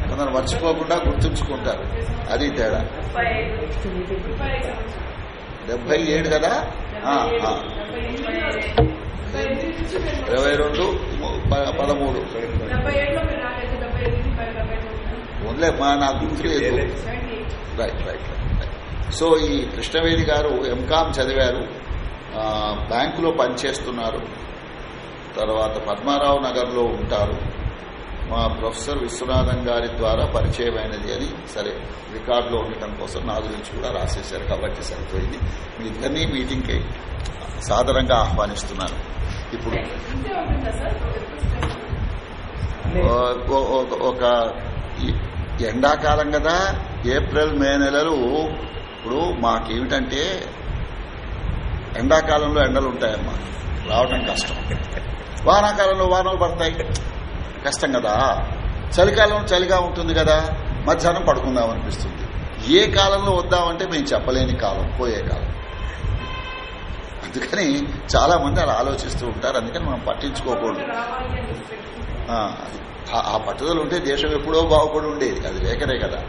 కొందరు మర్చిపోకుండా గుర్తుంచుకుంటారు. అది తేడా. డెబ్బై ఏడు కదా. ఇరవై రెండు పదమూడు. ఓన్లే మా నాకు గుర్తులేదు. రైట్ రైట్ రైట్ సో ఈ కృష్ణవేణి గారు ఎంకామ్ చదివారు. బ్యాంకులో పనిచేస్తున్నారు. తర్వాత పద్మారావు నగర్లో ఉంటారు. మా ప్రొఫెసర్ విశ్వనాథం గారి ద్వారా పరిచయమైనది అని సరే రికార్డులో ఉండటం కోసం నా గురించి కూడా రాసేశారు కాబట్టి సరిపోయింది. మీ ఇద్దరినీ మీటింగ్కి సాధారణంగా ఆహ్వానిస్తున్నాను. ఇప్పుడు ఒక ఎండాకాలం కదా ఏప్రిల్ మే నెలలు ఇప్పుడు మాకేమిటంటే ఎండాకాలంలో ఎండలు ఉంటాయమ్మా రావడం కష్టం. వానాకాలంలో వానలు పడతాయి. కష్టం కదా. చలికాలం చలిగా ఉంటుంది కదా. మధ్యాహ్నం పడుకుందాం అనిపిస్తుంది ఏ కాలంలో వద్దామంటే మేము చెప్పలేని కాలం పోయే కాలం. అందుకని చాలా మంది అలా ఆలోచిస్తూ ఉంటారు. అందుకని మనం పట్టించుకోకూడదు. ఆ, పట్టుదల ఉంటే దేశం ఎప్పుడో బాగుపడి ఉండేది. అది లేకనే కదా.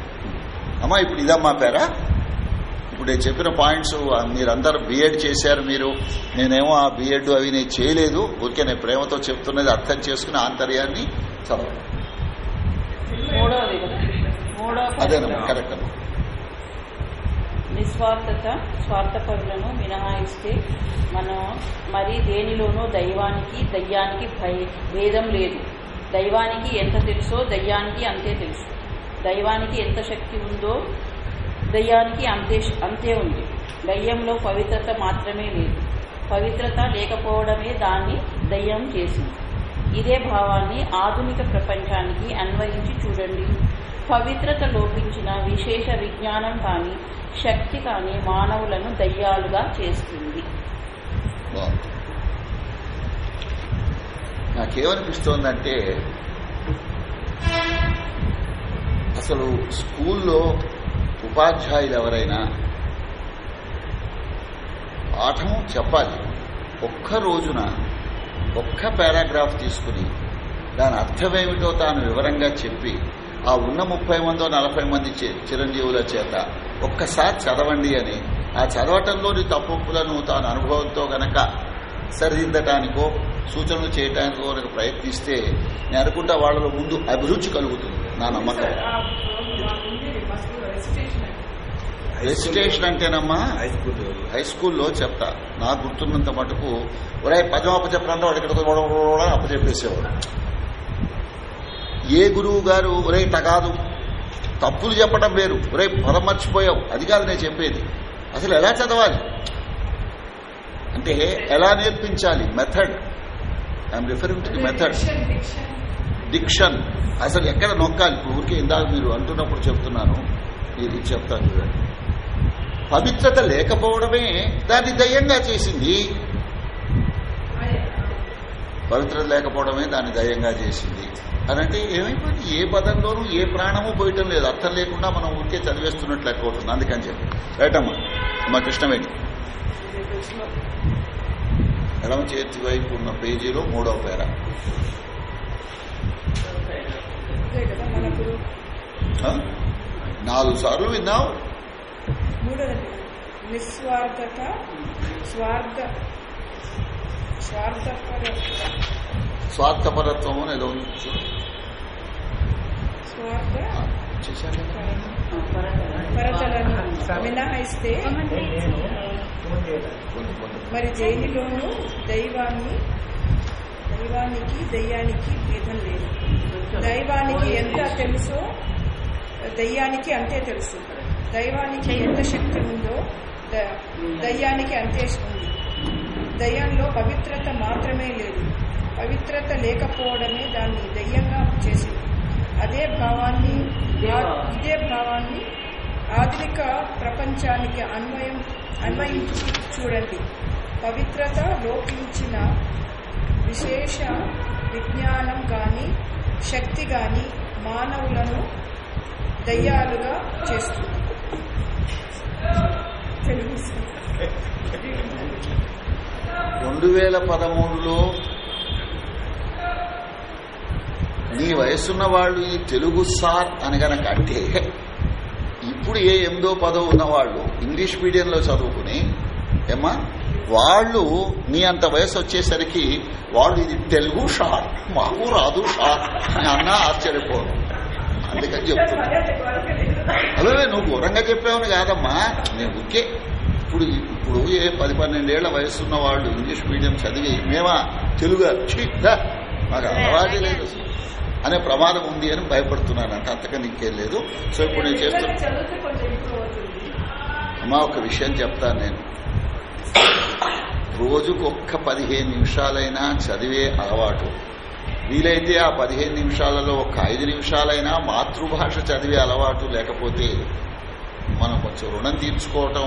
అమ్మా ఇప్పుడు ఇదమ్మా పేరా నేను చెప్పిన పాయింట్స్ మీరందరూ బిఎడ్ చేశారు మీరు. నేనేమో ఆ బిఎడ్ అవి నేను చేయలేదు. ఊరికే నేను ప్రేమతో చెప్తున్నది అర్థం చేసుకుని ఆంతర్యాన్ని చదవండి అదేనమ్మా. కరెక్ట్ అమ్మా. నిస్వార్థత స్వార్థపరులను మినహాయిస్తే మనం మరి దేనిలోనూ దైవానికి దయ్యానికి భేదం లేదు. దైవానికి ఎంత తెలుసో దయ్యానికి అంతే తెలుసు. దైవానికి ఎంత శక్తి ఉందో దయ్యానికి అంతే అంతే ఉంది. దయ్యంలో పవిత్రత మాత్రమే లేదు. పవిత్రత లేకపోవడమే దాన్ని దయ్యం చేసింది. ఇదే భావాన్ని ఆధునిక ప్రపంచానికి అన్వయించి చూడండి. పవిత్రత లోపించిన విశేష విజ్ఞానం కానీ శక్తి కానీ మానవులను దయ్యాలుగా చేస్తుంది. నాకేమనిపిస్తోందంటే అసలు స్కూల్లో ఉపాధ్యాయులు ఎవరైనా పాఠం చెప్పాలి. ఒక్క రోజున ఒక్క పారాగ్రాఫ్ తీసుకుని దాని అర్థమేమిటో తాను వివరంగా చెప్పి ఆ ఉన్న ముప్పై మందో నలభై మంది చి- చిరంజీవుల చేత ఒక్కసారి చదవండి అని ఆ చదవటంలోని తప్పులను తాను అనుభవంతో గనక సరిదిద్దటానికో సూచనలు చేయటానికో గనక ప్రయత్నిస్తే నేను అనుకుంటా వాళ్ళలో ముందు అభిరుచి కలుగుతుంది. నా నమ్మకం. రెసిటేషన్ అంటేనమ్మా హై స్కూల్ హై స్కూల్లో చెప్తా. నాకు గుర్తున్నంత మటుకు ఒరే పదం అప్పచెప్పంటే వాడు ఇక్కడ అప్పచెప్పేసేవాడు. ఏ గురువు గారు ఒరే కాదు. తప్పులు చెప్పడం వేరు. ఒరే పదం మర్చిపోయావు. అది కాదు నేను చెప్పేది. అసలు ఎలా చదవాలి? అంటే ఎలా నేర్పించాలి? Method I'm referring to the method diction అసలు ఎక్కడ నొక్కాలి? ఊరికే ఇందాక మీరు అంటున్నప్పుడు చెప్తున్నాను. ఇది చెప్తాను చూడండి. పవిత్రత లేకపోవడమే దాన్ని దయ్యంగా చేసింది. పవిత్రత లేకపోవడమే దాన్ని దయ్యంగా చేసింది. అనంటే ఏమైపోయింది? ఏ పదంలోనూ ఏ ప్రాణము పోయటం లేదు. అర్థం లేకుండా మనం ఊరికే చదివేస్తున్నట్లు అవుతుంది అందుకని చెప్పి. రైట్ అమ్మా మా కృష్ణవేణి ఎడమ చేతి వైపు ఉన్న పేజీలో మూడవ పేర? ఆ? నాలుగు సార్లు విన్నావు మూడోది నిస్వార్థత స్వార్థ స్వార్థపర స్వార్థపరత్వము అని ఏదో ఉంది. స్వార్థ మినహాయిస్తే. మరి దేనిలోనూ దైవాన్ని దైవానికి దయ్యానికి భేదం లేదు దైవానికి ఎంత తెలుసో దయ్యానికి అంతే తెలుసు. దైవానికి ఎంత శక్తి ఉందో దయ్యానికి అంతే ఉంది. దయ్యంలో పవిత్రత మాత్రమే లేదు. పవిత్రత లేకపోవడమే దాన్ని దయ్యంగా చేసింది. అదే భావాన్ని ఇదే భావాన్ని. ఆధునిక ప్రపంచానికి అన్వయం అన్వయించి చూడండి. పవిత్రత లోపించిన విశేష విజ్ఞానం కానీ శక్తి గాని మానవులను దయ్యాలుగా చేస్తుంది. రెండు వేల పదమూడులో నీ వయసున్న వాళ్ళు ఈ తెలుగు సార్ అని గనక అంటే ఇప్పుడు ఏ ఎనిమిదో పదో ఉన్నవాళ్ళు ఇంగ్లీష్ మీడియంలో చదువుకుని ఏమా వాళ్ళు నీ అంత వయసు వచ్చేసరికి వాళ్ళు ఇది తెలుగు షార్ మాకు రాదు షార్ అని అన్నా ఆశ్చర్యపోరు. అందుకని చెప్తున్నా. అదే నువ్వు ఘోరంగా చెప్పావని కాదమ్మా. నేను ఉక్కే ఇప్పుడు ఇప్పుడు ఏ పది పన్నెండేళ్ళ వయసున్న వాళ్ళు ఇంగ్లీష్ మీడియం చదివి మేమా తెలుగు మాకు అలవాటే లేదు. అనే ప్రమాదం ఉంది అని భయపడుతున్నాను. అంటే అంతకని ఇంకేం లేదు. సో ఇప్పుడు నేను చేస్తున్నా అమ్మా ఒక విషయం చెప్తాను నేను. రోజుకు ఒక్క పదిహేను నిమిషాలైనా చదివే అలవాటు. వీలైతే ఆ పదిహేను నిమిషాలలో ఒక ఐదు నిమిషాలైనా మాతృభాష చదివే అలవాటు లేకపోతే మనం కొంచెం రుణం తీర్చుకోవటం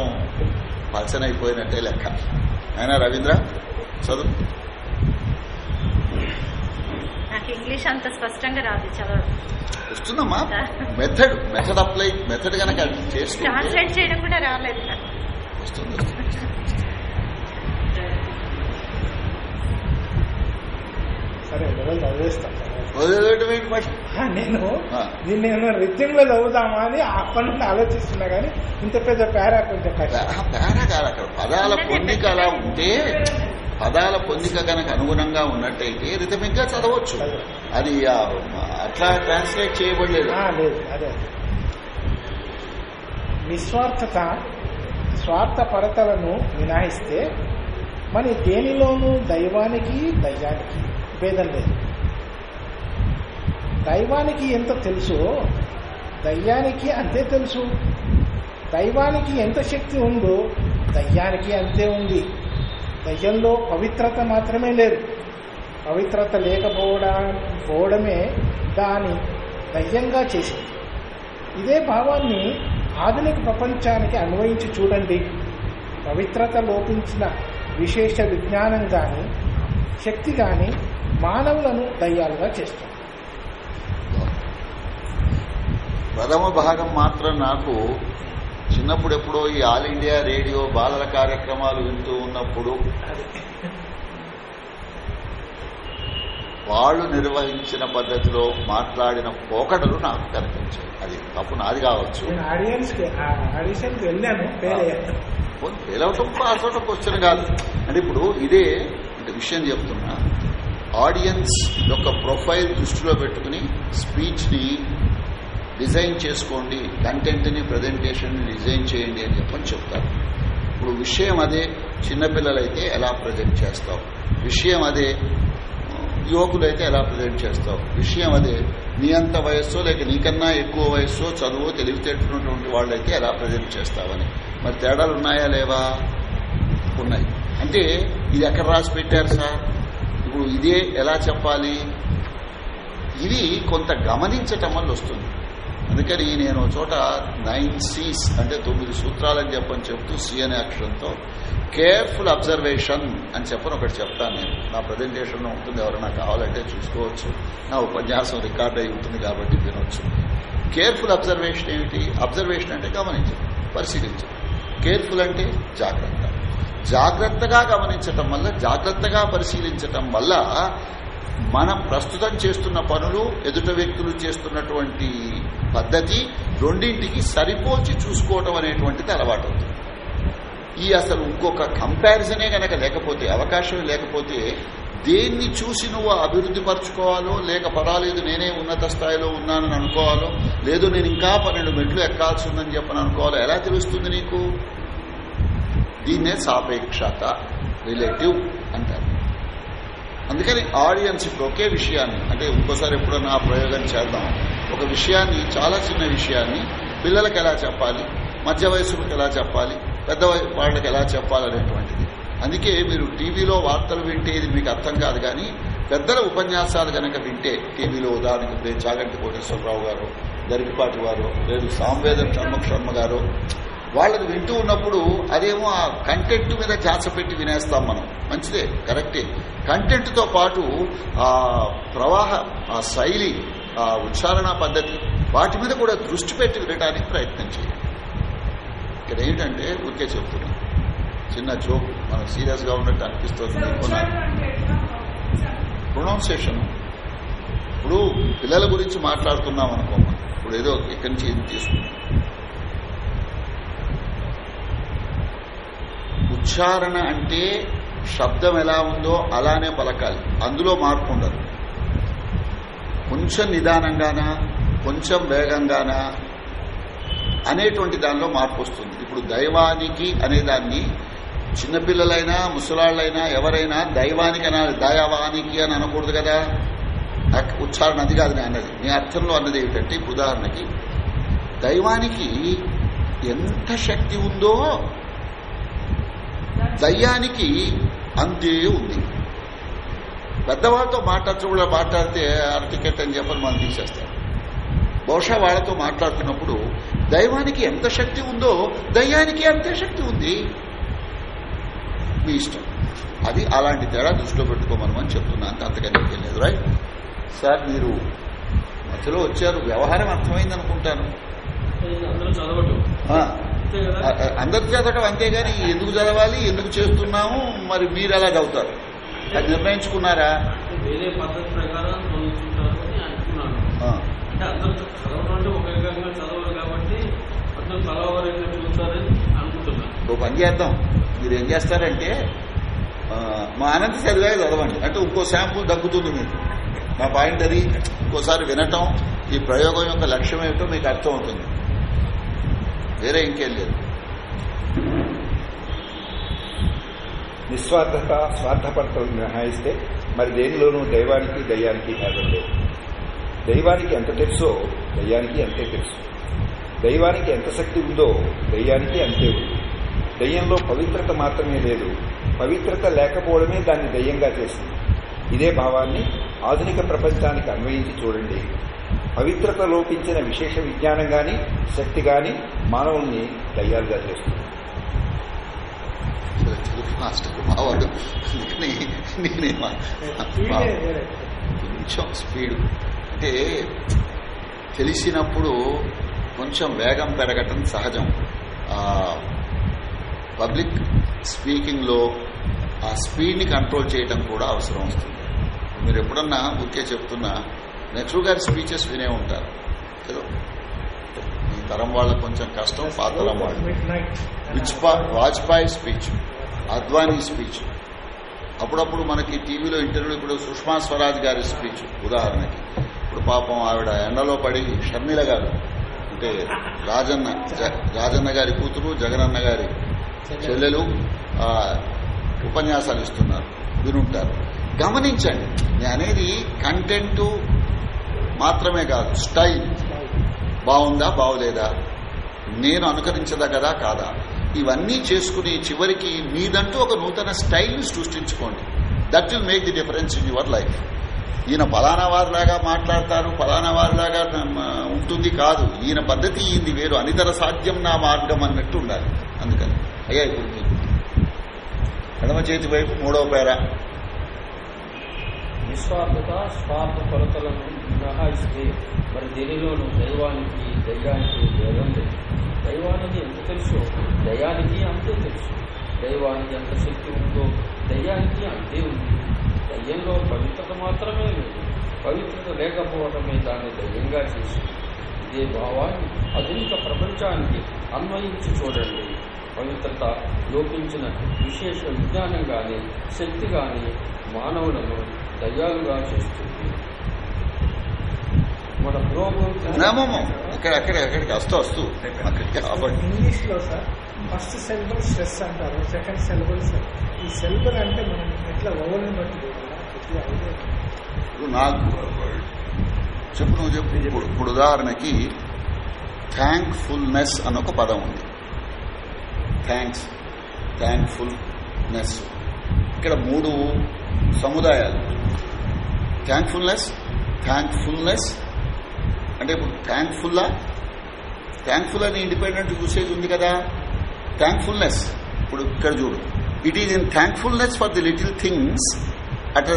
పలసనైపోయినట్టే లెక్క. అయినా రవీంద్ర చదువు. నాకు ఇంగ్లీష్ అంత స్పష్టంగా రాదు చదవడం వస్తుందమ్మా. మెథడ్ మెథడ్ అప్లై మెథడ్ కనుక ట్రాన్స్లేట్ చేయడం కూడా రాలేదు. వస్తుంది. సరే లెవెల్ చదివేస్తాను వదిలేయటం ఏంటి మరి నేను. దీన్ని నేను రిత్యంలో చదువుదామా అని అప్పటి నుండి ఆలోచిస్తున్నా కానీ ఇంత పెద్ద పేరా కొంచెం కష్టం. పే- పేరా కాదు అక్కడ. పదాల పొందిక అలా ఉంటే పదాల పొందిక కనుక అనుగుణంగా ఉన్నట్టయితే రిథమిక్గా చదవచ్చు. అది అట్లా ట్రాన్స్లేట్ చేయబడలేదు. అదే అదే. నిస్వార్థత స్వార్థపరతలను మినాయిస్తే మన దేనిలోనూ దైవానికి దయ్యానికి భేదం లేదు. దైవానికి ఎంత తెలుసో దయ్యానికి అంతే తెలుసు. దైవానికి ఎంత శక్తి ఉందో దయ్యానికి అంతే ఉంది. దయ్యంలో పవిత్రత మాత్రమే లేదు. పవిత్రత లేకపోవడం పోవడమే దాని దయ్యంగా చేసింది. ఇదే భావాన్ని ఆధునిక ప్రపంచానికి అన్వయించి చూడండి. పవిత్రత లోపించిన విశేష విజ్ఞానం కానీ శక్తి గాని మానవులను దయ్యాలుగా చేస్తుంది. ప్రథమ భాగం మాత్రం నాకు చిన్నప్పుడు ఎప్పుడో ఈ ఆల్ ఇండియా రేడియో బాలల కార్యక్రమాలు వింటూ ఉన్నప్పుడు వాళ్ళు నిర్వహించిన పద్ధతిలో మాట్లాడిన పోకడలు నాకు కనిపించాయి. అది తప్పు నాది కావచ్చు. పేరే పేలవటం పాస్ అవటం క్వశ్చన్ కాదు. అంటే ఇప్పుడు ఇదే అంటే విషయం చెప్తున్నా. ఆడియన్స్ యొక్క ప్రొఫైల్ దృష్టిలో పెట్టుకుని స్పీచ్ని డిజైన్ చేసుకోండి కంటెంట్ని ప్రజెంటేషన్ డిజైన్ చేయండి అని చెప్పని చెప్తారు. ఇప్పుడు విషయం అదే చిన్నపిల్లలైతే ఎలా ప్రజెంట్ చేస్తావు? విషయం అదే యువకులైతే ఎలా ప్రజెంట్ చేస్తావు? విషయం అదే నీ అంత వయస్సో లేక నీకన్నా ఎక్కువ వయస్సో చదువు తెలివితేటటువంటి వాళ్ళైతే ఎలా ప్రజెంట్ చేస్తావని. మరి తేడాలు ఉన్నాయా లేవా? ఉన్నాయి. అంటే ఇది ఎక్కడ రాసి పెట్టారు సార్? ఇప్పుడు ఇదే ఎలా చెప్పాలి? ఇది కొంత గమనించటం వల్ల వస్తుంది. అందుకని నేను ఒక చోట నైన్ సీస్ అంటే తొమ్మిది సూత్రాలని చెప్పని చెప్తూ సి అనే అక్షరంతో కేర్ఫుల్ అబ్జర్వేషన్ అని చెప్పని ఒకటి చెప్తాను నేను. నా ప్రజెంటేషన్లో ఉంటుంది. ఎవరైనా కావాలంటే చూసుకోవచ్చు. నా ఉపన్యాసం రికార్డ్ అయి ఉంటుంది కాబట్టి వినొచ్చు. కేర్ఫుల్ అబ్జర్వేషన్ ఏమిటి? అబ్జర్వేషన్ అంటే గమనించడం పరిశీలించడం కేర్ఫుల్ అంటే జాగ్రత్త. జాగ్రత్తగా గమనించటం వల్ల జాగ్రత్తగా పరిశీలించటం వల్ల మనం ప్రస్తుతం చేస్తున్న పనులు ఎదుట వ్యక్తులు చేస్తున్నటువంటి పద్ధతి రెండింటికి సరిపోల్చి చూసుకోవటం అనేటువంటిది అలవాటు అవుతుంది ఈ అసలు ఇంకొక కంపారిజనే గనక లేకపోతే అవకాశం లేకపోతే దేన్ని చూసి నువ్వు అభివృద్ధి పరచుకోవాలో లేక పర్వాలేదు నేనే ఉన్నత స్థాయిలో ఉన్నానని అనుకోవాలో లేదు నేను ఇంకా పన్నెండు మెట్లు ఎక్కాల్సి ఉందని చెప్పని అనుకోవాలో ఎలా తెలుస్తుంది నీకు? దీన్నే సాపేక్షత రిలేటివ్ అంటారు. అందుకని ఆడియన్స్ ఇప్పుడు ఒకే విషయాన్ని అంటే ఇంకోసారి ఎప్పుడన్నా ఆ ప్రయోగం చేద్దాం. ఒక విషయాన్ని చాలా చిన్న విషయాన్ని పిల్లలకు ఎలా చెప్పాలి మధ్య వయసులకు ఎలా చెప్పాలి పెద్ద వాళ్ళకి ఎలా చెప్పాలనేటువంటిది అందుకే మీరు టీవీలో వార్తలు వింటే ఇది మీకు అర్థం కాదు కానీ పెద్దల ఉపన్యాసాలు కనుక వింటే టీవీలో ఉదాహరణకు జాగంటి కోటేశ్వరరావు గారు దరికిపాటి వారు లేదు సాంవేద శర్మ శర్మ గారు వాళ్ళని వింటూ ఉన్నప్పుడు అదేమో ఆ కంటెంట్ మీద ధ్యాస పెట్టి వినేస్తాం మనం. మంచిదే కరెక్టే కంటెంట్తో పాటు ఆ ప్రవాహ ఆ శైలి ఆ ఉచ్చారణ పద్ధతి వాటి మీద కూడా దృష్టి పెట్టి వినడానికి ప్రయత్నం చేయాలి. ఇక్కడ ఏంటంటే ఊరికే చెప్తున్నాం. చిన్న జోక్ మనకు సీరియస్గా ఉన్నట్టు అనిపిస్తుంది ప్రొనౌన్సియేషన్ ఇప్పుడు పిల్లల గురించి మాట్లాడుతున్నాం అనుకోమ్మా. ఇప్పుడు ఏదో ఇక్కడి నుంచి తీసుకుంటాం ఉచ్చారణ అంటే శబ్దం ఎలా ఉందో అలానే పలకాలి. అందులో మార్పు ఉండదు. కొంచెం నిదానంగానా కొంచెం వేగంగానా అనేటువంటి దానిలో మార్పు వస్తుంది. ఇప్పుడు దైవానికి అనే దాన్ని చిన్నపిల్లలైనా ముసలాళ్ళైనా ఎవరైనా దైవానికి అనాలి. దైవానికి అని అనకూడదు కదా. నాకు ఉచ్చారణ అది కాదు నేను అన్నది. మీ అర్థంలో అన్నది ఏమిటంటే ఉదాహరణకి దైవానికి ఎంత శక్తి ఉందో దయ్యానికి అంతే ఉంది. పెద్దవాళ్ళతో మాట్లాడుతూ కూడా మాట్లాడితే అర టికెట్ అని చెప్పని మనం తీసేస్తారు బహుశా వాళ్ళతో మాట్లాడుతున్నప్పుడు దైవానికి ఎంత శక్తి ఉందో దయ్యానికి అంతే శక్తి ఉంది. మీ ఇష్టం. అది అలాంటి తేడా దృష్టిలో పెట్టుకోమని చెప్తున్నాను. అంతకని లేదు రైట్ సార్ మీరు మధ్యలో వచ్చారు. వ్యవహారం అర్థమైంది అనుకుంటాను అందరూ చదవటం అంతేగాని ఎందుకు చదవాలి ఎందుకు చేస్తున్నాము మరి మీరు ఎలా చదువుతారు అది నిర్ణయించుకున్నారా? వేరే పద్ధతి ప్రకారం ఓ పని చేద్దాం. మీరు ఏం చేస్తారంటే మా అనంత చదివే చదవండి. అంటే ఇంకో శాంపుల్ తగ్గుతుంది మీకు. నా పాయింట్ అది ఇంకోసారి వినటం ఈ ప్రయోగం యొక్క లక్ష్యం ఏమిటో మీకు అర్థం అవుతుంది వేరే ఇంకేం లేదు. నిస్వార్థత స్వార్థపరతలు మినహాయిస్తే మరి దేనిలోనూ దైవానికి దయ్యానికి భేదం లేదు. దైవానికి ఎంత తెలుసో దయ్యానికి అంతే తెలుసు. దైవానికి ఎంత శక్తి ఉందో దయ్యానికి అంతే ఉంది. దయ్యంలో పవిత్రత మాత్రమే లేదు. పవిత్రత లేకపోవడమే దాన్ని దయ్యంగా చేసింది ఇదే భావాన్ని ఆధునిక ప్రపంచానికి అన్వయించి చూడండి. పవిత్రత లోపించిన విశేష విజ్ఞానం గాని శక్తి గాని మానవుల్ని దయ్యాలుగా చేస్తుంది. సరే, తెలుగు మాస్టర్ మావాడు. అందుకని నేనేమా కొంచెం స్పీడ్. అంటే తెలిసినప్పుడు కొంచెం వేగం పెరగటం సహజం. ఆ, పబ్లిక్ స్పీకింగ్లో ఆ స్పీడ్ని కంట్రోల్ చేయటం కూడా అవసరం వస్తుంది. మీరు ఎప్పుడన్నా ఊరికే చెప్తున్నా నెహ్రూ గారి స్పీచెస్ వినే ఉంటారు. ఏదో ఈ తరం వాళ్ళకి కొంచెం కష్టం పాత తరం వాళ్ళు విజ్పా- వాజ్పేయి స్పీచ్ అద్వానీ స్పీచ్. అప్పుడప్పుడు మనకి టీవీలో ఇంటర్వ్యూ ఇప్పుడు సుష్మా స్వరాజ్ గారి స్పీచ్ ఉదాహరణకి. ఇప్పుడు పాపం ఆవిడ ఎండలో పడి షర్మిల గారు అంటే రాజన్న రాజన్న గారి కూతురు జగనన్న గారి చెల్లెలు. ఉపన్యాసాలు ఇస్తున్నారు వినుంటారు. గమనించండి నేను అనేది కంటెంట్ మాత్రమే కాదు స్టైల్. బాగుందా బాగులేదా? నేను అనుకరించదగదా కాదా ఇవన్నీ చేసుకుని చివరికి మీదంటూ ఒక నూతన స్టైల్ని సృష్టించుకోండి. That will make the difference in your life ఈయన పలానా వారిలాగా మాట్లాడతారు పలానా వారిలాగా ఉంటుంది కాదు. ఈయన పద్ధతి ఈయనది వేరు. అనితర సాధ్యం నా మార్గం అన్నట్టు ఉండాలి. అందుకని. అయ్యా ఇప్పుడు మీకు ఎడమ చేతి వైపు మూడవ పేర? నిస్వార్థత స్వార్థ కొలతలను మినహాయిస్తే మరి దేనిలోనూ దైవానికి దయ్యానికి భేదం లేదు దైవానికి ఎంత తెలుసో దయానికి అంతే తెలుసు. దైవానికి ఎంత శక్తి ఉందో దయ్యానికి అంతే ఉంది. దయ్యంలో పవిత్రత మాత్రమే లేదు. పవిత్రత లేకపోవటమే దాన్ని దయ్యంగా చేసింది. ఇదే భావాన్ని ఆధునిక ప్రపంచానికి అన్వయించి చూడండి. పవిత్రత లోపించిన విశేష విజ్ఞానం కానీ శక్తి కానీ మానవులను దయ్యాలుగా చేస్తుంది. నామము ఇక్కడ అక్కడ అక్కడికి వస్తూ వస్తూ. అక్కడికి ఇంగ్లీష్లో సార్ ఫస్ట్ సెలబుల్ స్ట్రెస్ అంటారు సెకండ్ సెలబుల్ ఈ సెలబుల్ అంటే మనం ఎట్లా ఓవల్ని బట్టి నాకు చెప్పు నువ్వు చెప్పు. ఇప్పుడు ఇప్పుడు ఉదాహరణకి థ్యాంక్ఫుల్నెస్ అని ఒక పదం ఉంది. థ్యాంక్స్ థ్యాంక్ఫుల్నెస్ ఇక్కడ మూడు సముదాయాలు. థ్యాంక్ఫుల్నెస్ థ్యాంక్ఫుల్నెస్ అంటే ఇప్పుడు థ్యాంక్ఫుల్లా థ్యాంక్ఫుల్ అని ఇండిపెండెంట్ యూసేజ్ ఉంది కదా. థ్యాంక్ఫుల్నెస్ ఇప్పుడు ఇక్కడ చూడు. It is in thankfulness for the little things at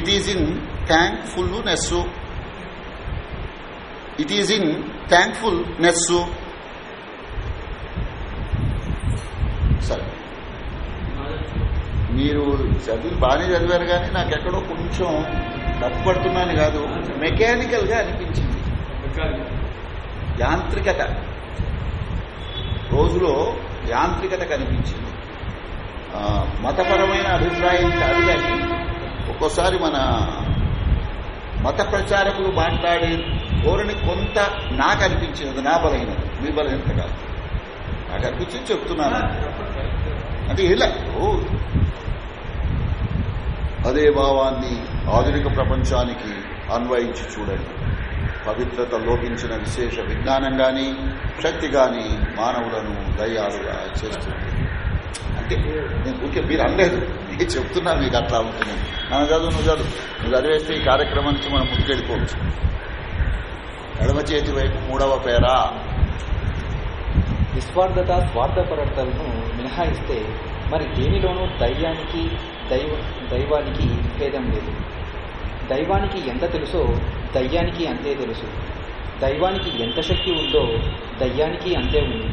it is in thankfulness it is in thankfulness సరే. మీరు చదివి బాగానే చదివారు కానీ నాకు ఎక్కడో కొంచెం తప్పుపడుతున్నాను కాదు. మెకానికల్గా అనిపించింది. యాంత్రికత. రోజులో యాంత్రికత కనిపించింది. మతపరమైన అభిప్రాయం కాదు కానీ ఒక్కోసారి మన మత ప్రచారకులు మాట్లాడే ధోరణి కొంత నాకు అనిపించినది నా బలహీనత మీ బలహీనత కాదు. నాకు అనిపించింది చెప్తున్నాను. అంటే ఇలా ఓ, అదే భావాన్ని ఆధునిక ప్రపంచానికి అన్వయించి చూడండి. పవిత్రత లోపించిన విశేష విజ్ఞానం గాని శక్తి గాని మానవులను దయ్యాలుగా చేస్తుంది. అంటే నేను ఊరికే మీరు అనలేదు నేను చెప్తున్నా మీకు అట్లా ఉంటుంది నన్ను చదువు నువ్వు చదువు. నువ్వు చదివేస్తే ఈ కార్యక్రమం నుంచి మనం ముందుకెళ్ళిపోవచ్చు. ఎడమ చేతి వైపు మూడవ పేరా? నిస్వార్థత స్వార్థపరతలను మినహాయిస్తే మరి దేనిలోనూ దైవానికి దైవ దైవానికి భేదం లేదు. దైవానికి ఎంత తెలుసో దయ్యానికి అంతే తెలుసు. దైవానికి ఎంత శక్తి ఉందో దయ్యానికి అంతే ఉంది.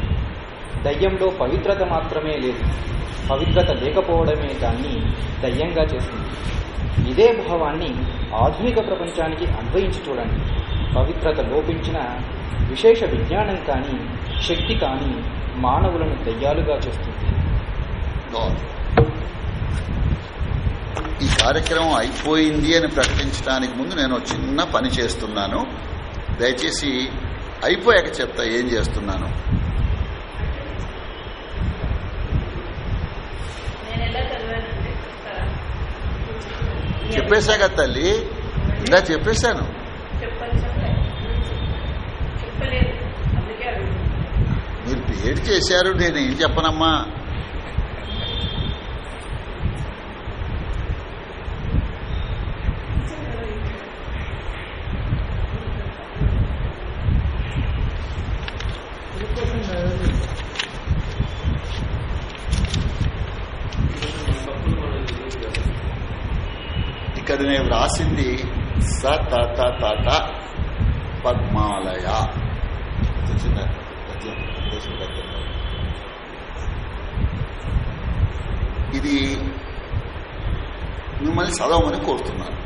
దయ్యంలో పవిత్రత మాత్రమే లేదు. పవిత్రత లేకపోవడమే దాన్ని దయ్యంగా చేస్తుంది. ఇదే భావాన్ని ఆధునిక ప్రపంచానికి అన్వయించి చూడండి. పవిత్రత లోపించిన విశేష విజ్ఞానం కానీ శక్తి కానీ మానవులను దయ్యాలుగా చేస్తుంది. ఈ కార్యక్రమం అయిపోయింది అని ప్రకటించడానికి ముందు నేను చిన్న పని చేస్తున్నాను. దయచేసి అయిపోయాక చెప్తా ఏం చేస్తున్నాను. నేను ఎలా చదివానంటే చెప్తారా చెప్పేశా కదా తల్లి ఇలా చెప్పేశాను మీరు పేరు చేశారు నేను ఏం చెప్పనమ్మా ఇందుకోసం చదవలేదు. ఇక్కడ నేను వ్రాసింది స త త త ట పద్మాలయ వచ్చిందా? గద్యం, దేశం గద్యం. ఇది మిమ్మల్ని చదవమని కోరుతున్నాను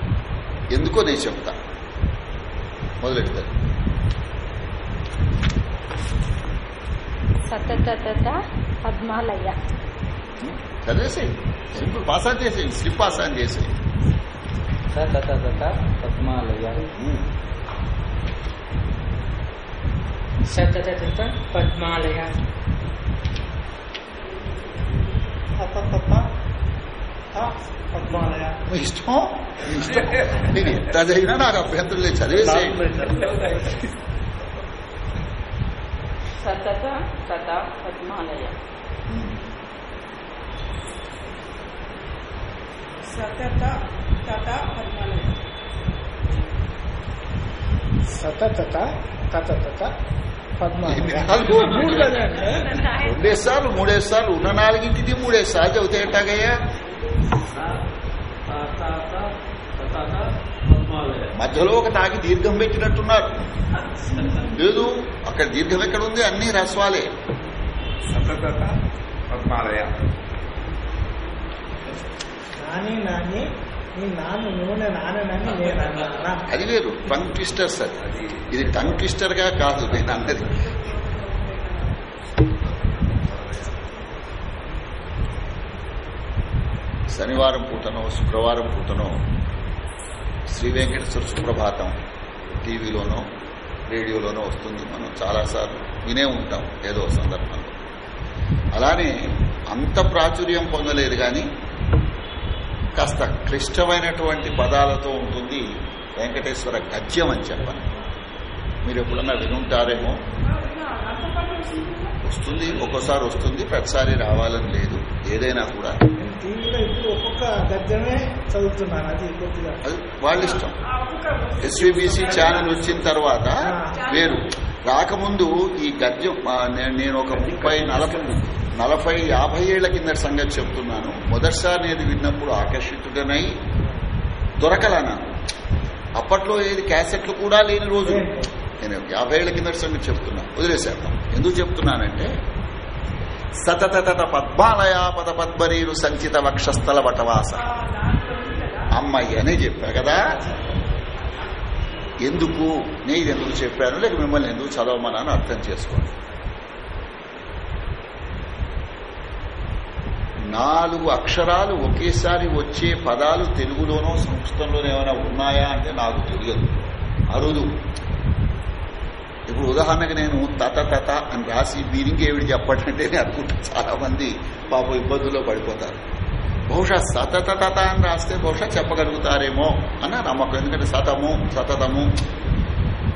ఎందుకో నేను చెప్తా మొదలెడతాను సతత పద్మాలయ చదివేసేయి సింపుల్ పాస్ ఆన్ చేసేయండి స్లిప్ పాస్ ఆన్ చేసేయి సతత పద్మాలయ సతత పద్మాలయ తప్ప తప్ప త పద్మాలయ మీ ఇష్టం మీ ఇష్టం నేను ఎంత చదివినా నాకు అభ్యంతరం లేదు చదివేసేయండి సతత తత పద్మాలయ సతత తత పద్మాలయ సతతత తతతత? మూడు కదా? అంటే రెండేసార్లు మూడేసార్లు. ఉన్న నాలుగింటిది మూడేసార్లు చదివితే ఎట్టాగయ్యా? పద్మాలయ మధ్యలో ఒక తాకి దీర్ఘం పెట్టినట్టున్నారు. లేదు అక్కడ దీర్ఘం ఎక్కడ ఉంది? అన్ని రస్వాలే సతత పద్మాలయ నాని నాని నీ నాన్న నూనె నాననని నేను అన్నానా అది వేరు. టంగ్ ట్విస్టర్ సార్ ఇది టంగ్ ట్విస్టర్గా కాదు నేను అన్నది. శనివారం పూటనో శుక్రవారం పూటనో శ్రీ వెంకటేశ్వర సుప్రభాతం టీవీలోనో రేడియోలోనో వస్తుంది మనం చాలాసార్లు. వినే ఉంటాం ఏదో సందర్భంలో. అలానే అంత ప్రాచుర్యం పొందలేదు కానీ కాస్త క్లిష్టమైనటువంటి పదాలతో ఉంటుంది వెంకటేశ్వర గద్యం అని చెప్పను మీరు ఎప్పుడన్నా వినుంటారేమో? వస్తుంది ఒక్కోసారి వస్తుంది ప్రతిసారి రావాలని లేదు ఏదైనా కూడా. వాళ్ళ ఇష్టం. ఎస్వీబీసీ ఛానల్ వచ్చిన తర్వాత వేరు. రాకముందు ఈ గద్యం నేను ఒక ముప్పై నలభై నలభై యాభై ఏళ్ళ కిందటి సంగతి చెప్తున్నాను. మొదటిసారి నేను విన్నప్పుడు ఆకర్షితుడనై దొరకలనా. అప్పట్లో ఏది క్యాసెట్లు కూడా లేని రోజు నేను యాభై ఏళ్ళ కిందటి సంగతి చెప్తున్నా. వదిలేసేద్దాం. ఎందుకు చెప్తున్నానంటే సతతత పద్మాలయ పద పద్మరీరు సంచిత వక్షస్థల వటవాస. అమ్మాయి అనే చెప్పా కదా. ఎందుకు? నేను ఎందుకు చెప్పాను? లేక మిమ్మల్ని ఎందుకు చదవమని అర్థం చేసుకోండి. నాలుగు అక్షరాలు ఒకేసారి వచ్చే పదాలు తెలుగులోనో సంస్కృతంలోనో ఏమైనా ఉన్నాయా అంటే నాకు తెలియదు. అరుదు. ఇప్పుడు ఉదాహరణకు నేను తత తత అని రాసి మీరింకేవిడి చెప్పటంటే నేను అనుకుంటా చాలా మంది పాప ఇబ్బందుల్లో పడిపోతారు. బహుశా సతత తత అని రాస్తే బహుశా చెప్పగలుగుతారేమో అన్న నమ్మకం. ఎందుకంటే సతము సతతము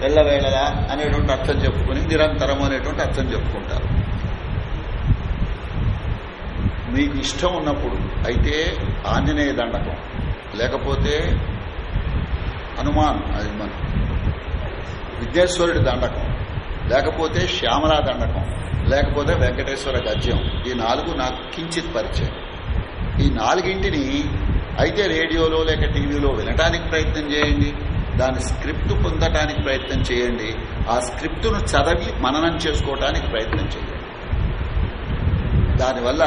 వెళ్ళవేళలా అనేటువంటి అర్థం చెప్పుకుని నిరంతరము అనేటువంటి అర్థం చెప్పుకుంటారు. మీకు ఇష్టం ఉన్నప్పుడు అయితే ఆంజనేయ దండకం. లేకపోతే హనుమాన్ అది మన విఘ్నేశ్వరుడి దండకం. లేకపోతే శ్యామలా దండకం. లేకపోతే వెంకటేశ్వర గద్యం. ఈ నాలుగు నాకు కించిత్ పరిచయం. ఈ నాలుగింటిని అయితే రేడియోలో లేక టీవీలో వినటానికి ప్రయత్నం చేయండి. దాని స్క్రిప్ట్ పొందటానికి ప్రయత్నం చేయండి. ఆ స్క్రిప్టును చదివి మననం చేసుకోవటానికి ప్రయత్నం చేయండి. దానివల్ల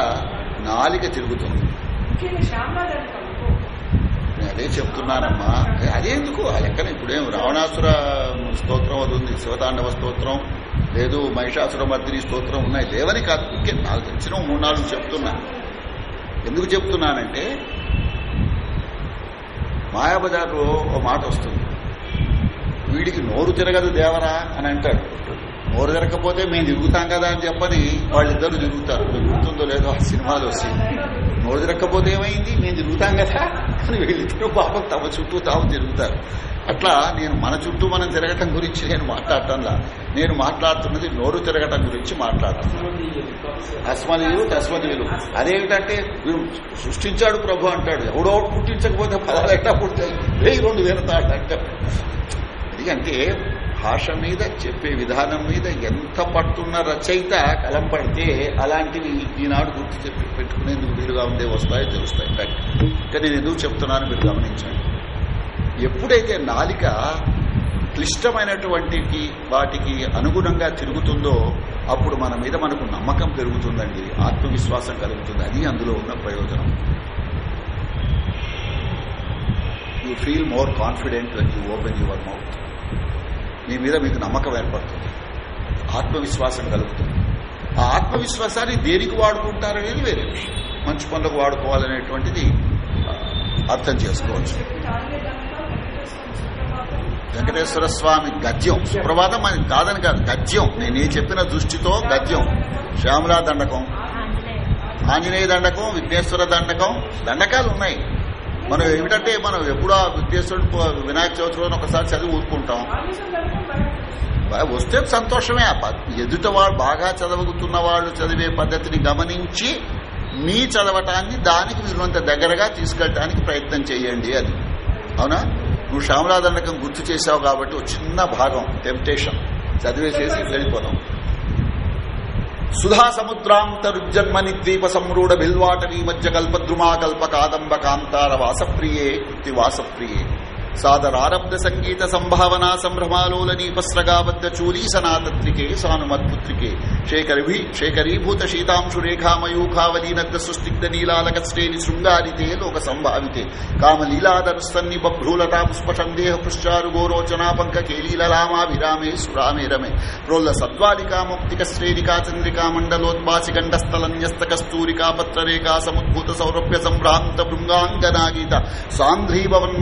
నాలిక తిరుగుతుంది. అదే చెప్తున్నానమ్మా. అదేందుకు ఆ లెక్కన ఇప్పుడేం రావణాసుర స్తోత్రం అది ఉంది శివతాండవ స్తోత్రం లేదు మహిషాసుర మర్దిని స్తోత్రం ఉన్నాయి లేవని కాదు. ఇంకే నాకు తెలిసిన మూడు నాలుగు చెప్తున్నా. ఎందుకు చెప్తున్నానంటే మాయాబజార్లో ఓ మాట వస్తుంది. వీడికి నోరు తిరగదు దేవరా అని అంటాడు. నోరు తిరగకపోతే మేము తిరుగుతాం కదా అని చెప్పని వాళ్ళిద్దరు తిరుగుతారు. మీకు గుర్తుందో లేదో ఆ సినిమాలు వచ్చి నోరు తిరగకపోతే ఏమైంది? మేము తిరుగుతాం కదా అని వీళ్ళిద్దరూ పాపం తమ చుట్టూ తాము తిరుగుతారు. అట్లా నేను మన చుట్టూ మనం తిరగటం గురించి నేను మాట్లాడటంలా. నేను మాట్లాడుతున్నది నోరు తిరగటం గురించి మాట్లాడుతున్నాను అస్మనీయులు తస్మనీయులు అదేమిటంటే వీడు సృష్టించాడు ప్రభు అంటాడు. ఎవడో పుట్టించకపోతే పదాలు ఎట్లా పుడతాయి? వెయ్యి రెండు వేరతాడు అంటాడు. ఎందుకంటే భాష మీద చెప్పే విధానం మీద ఎంత పట్టున్న రచయిత కలం పడితే అలాంటివి ఈనాడు గుర్తు చెప్పి పెట్టుకునేందుకు వీలుగా ఉండే వస్తాయో తెలుస్తాయి. కరెక్ట్ ఇంకా నేను ఎందుకు చెప్తున్నాను మీరు గమనించండి. ఎప్పుడైతే నాలిక క్లిష్టమైనటువంటి వాటికి అనుగుణంగా తిరుగుతుందో అప్పుడు మన మీద మనకు నమ్మకం పెరుగుతుందండి. ఆత్మవిశ్వాసం కలుగుతుంది. అది అందులో ఉన్న ప్రయోజనం. You feel more confident when you open your mouth మీ మీద మీకు నమ్మకం ఏర్పడుతుంది. ఆత్మవిశ్వాసం కలుగుతుంది. ఆ ఆత్మవిశ్వాసాన్ని దేనికి వాడుకుంటారనేది వేరే మంచి పనులకు వాడుకోవాలనేటువంటిది అర్థం చేసుకోవచ్చు. వెంకటేశ్వర స్వామి గద్యం. సుప్రభాతం అది కాదని కాదు గద్యం. నేనే చెప్పిన దృష్టితో గద్యం. శ్యామలా దండకం. ఆంజనేయ దండకం విఘ్నేశ్వర దండకం దండకాలు ఉన్నాయి. మనం ఏమిటంటే మనం ఎప్పుడో విఘ్నేశ్వరుడు పో- వినాయక చవితి రోజున ఒకసారి చదివి ఊరుకుంటాం. వస్తే సంతోషమే. ఎదుట వాళ్ళు బాగా చదవగుతున్న వాళ్ళు చదివే పద్ధతిని గమనించి మీ చదవటాన్ని దానికి వీళ్ళంత దగ్గరగా తీసుకెళ్ళటానికి ప్రయత్నం చేయండి అని అవునా? నువ్వు శ్యామలాదండకం గుర్తు చేశావు కాబట్టి ఒక చిన్న భాగం టెంప్టేషన్ చదివేసేసి వెళ్ళిపోదాం. సుధా సముద్రాంతరుజన్మని ద్వీప సంరూఢ బిల్వాటవీ మధ్య కల్పద్రుమా కల్ప కాదంబ కాంతార వాసప్రియే కృతి వాసప్రియే. సాదరారబ్ధ సంగీత సంభావనా సంభ్రమాలోల నీపస్రగాబద్ధ చూలీ సనాతత్రికే సానుమత్పుత్రికే శేఖరిభి శేఖరీభూత శీతాంశు రేఖామయూఖావలీనద్ద సుస్నిగ్ధ నీలాలక శ్రేణి శృంగారితే లోక సంభావితే. కామలీలాదరుస్తన్ని బభ్రూలతా పుష్పసందేహ పుష్చారు గోరోచనా పంక కేలీలలామాభిరామే సురామే రమే. ప్రోల్ల సద్వాలికా ముక్తిక శ్రేణికా చంద్రికా మండలోద్వాసి గండస్థలన్యస్త కస్తూరికా పత్రరేఖా సముద్భూత సౌరభ్య సంభ్రాంత బృంగాంగనాగీత సాంధ్రీభవన్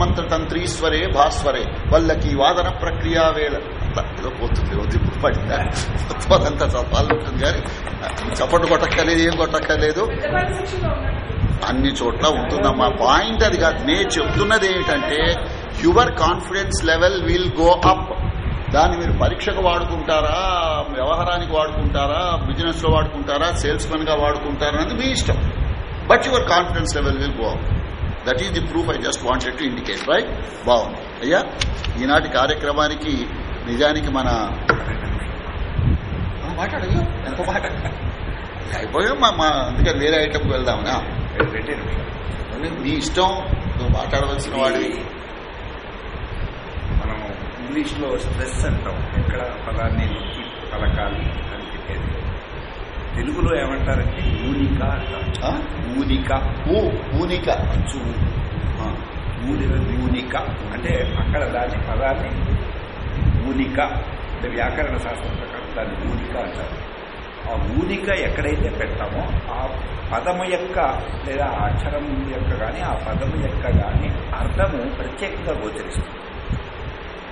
భాస్వరే భాస్వరే. వల్లకి వాదన ప్రక్రియా వేళ. ఏదో పోతుంది ఇప్పుడు పడిందా మొత్తం అదంతా ఉంటుంది కానీ చప్పట్లు కొట్టక్కర్లేదు ఏం కొట్టక్కర్లేదు. అన్ని చోట్ల ఉంటుందమ్మా. పాయింట్ అది కాదు. నేను చెప్తున్నది ఏమిటంటే your confidence level will go up. దాన్ని మీరు పరీక్షకు వాడుకుంటారా వ్యవహారానికి వాడుకుంటారా బిజినెస్లో వాడుకుంటారా సేల్స్ మెన్గా వాడుకుంటారా అనేది మీ ఇష్టం. But your confidence level will go up. That is the proof I just wanted to indicate right బాగుంది అయ్యా ఈనాటి కార్యక్రమానికి నిజానికి మన మాట? అయిపోయా మా అందుకని వేరే ఐటమ్కి వెళ్దామనా? నీ ఇష్టం నువ్వు మాట్లాడవలసిన వాడివి. మనం ఇంగ్లీష్లో స్ట్రెస్ అంటాం. ఎక్కడ పదాన్ని పలకాలి తెలుగులో ఏమంటారంటే ఊనిక అంటారు? ఊనిక. ఊ ఊనిక. అచ్చు ఊనిక. అంటే అక్కడ దాన్ని పదాన్ని ఊనిక అంటే వ్యాకరణ శాస్త్రం ప్రకారం దాన్ని ఊనిక అంటారు. ఆ ఊనిక ఎక్కడైతే పెడతామో ఆ పదము యొక్క లేదా అక్షరం యొక్క కానీ ఆ పదము యొక్క కానీ అర్థము ప్రత్యేకంగా గోచరిస్తుంది.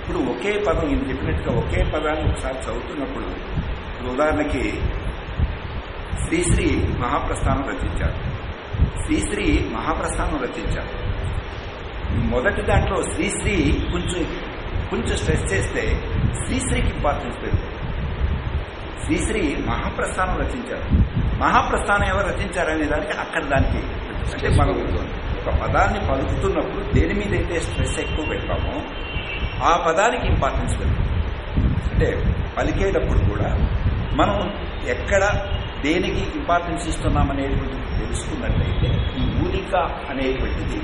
ఇప్పుడు ఒకే పదం ఈయన చెప్పినట్టుగా ఒకే పదాన్ని ఒకసారి చదువుతున్నప్పుడు ఉదాహరణకి శ్రీశ్రీ మహాప్రస్థానం రచించారు శ్రీశ్రీ మహాప్రస్థానం రచించారు మొదటి దాంట్లో శ్రీశ్రీ కొంచెం కొంచెం స్ట్రెస్ చేస్తే శ్రీశ్రీకి ఇంపార్టెన్స్ పెరుగుతుంది శ్రీశ్రీ మహాప్రస్థానం రచించారు మహాప్రస్థానం ఎవరు రచించారనే దానికి అక్కడ దానికి అంటే మనం ఒక పదాన్ని పలుకుతున్నప్పుడు దేని మీద అయితే స్ట్రెస్ ఎక్కువ పెడతామో ఆ పదానికి ఇంపార్టెన్స్ పెరుగుతుంది అంటే పలికేటప్పుడు కూడా మనం ఎక్కడ దేనికి ఇంపార్టెన్స్ ఇస్తున్నాం అనేటువంటిది తెలుసుకున్నట్లయితే ఈ ఊనిక అనేటువంటిది.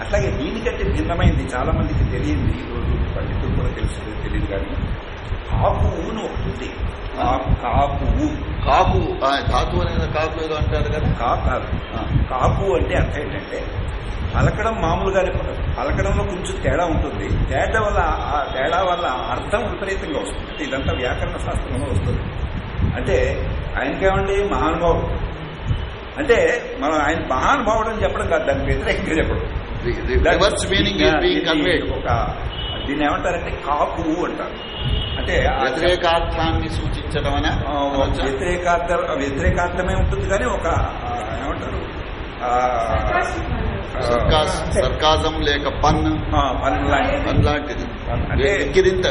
అట్లాగే దీనికంటే భిన్నమైంది చాలా మందికి తెలియంది ఈ రోజు పండితులు కూడా తెలుసు తెలియదు కానీ కాపు ఊను ఒకటి కాపు కాపు. కాపు ధాతు అనేది కాపు ఏదో అంటారు కదా కా- కాదు ఆ, కాపు అంటే అర్థం ఏంటంటే పలకడం మామూలుగానే పలకడం. పలకడంలో కొంచెం తేడా ఉంటుంది తేడా వల్ల ఆ తేడా వల్ల అర్థం విపరీతంగా వస్తుంది ఇదంతా వ్యాకరణ శాస్త్రంలో వస్తుంది అంటే ఆయనకేమండి మహానుభావుడు? అంటే మనం ఆయన మహానుభావుడు అని చెప్పడం కాదు దానికి వ్యతిరేకంగా చెప్పడం. ఒక దీన్ని ఏమంటారంటే కాపు అంటారు. అంటే వ్యతిరేకార్థాన్ని సూచించడం అనే వ్యతిరేకార్థ వ్యతిరేకార్థమే ఉంటుంది కానీ ఒక ఏమంటారు? సర్కాజం లేక పన్. పని లాంటిది. పన్ లాంటిది. వెక్కిరింత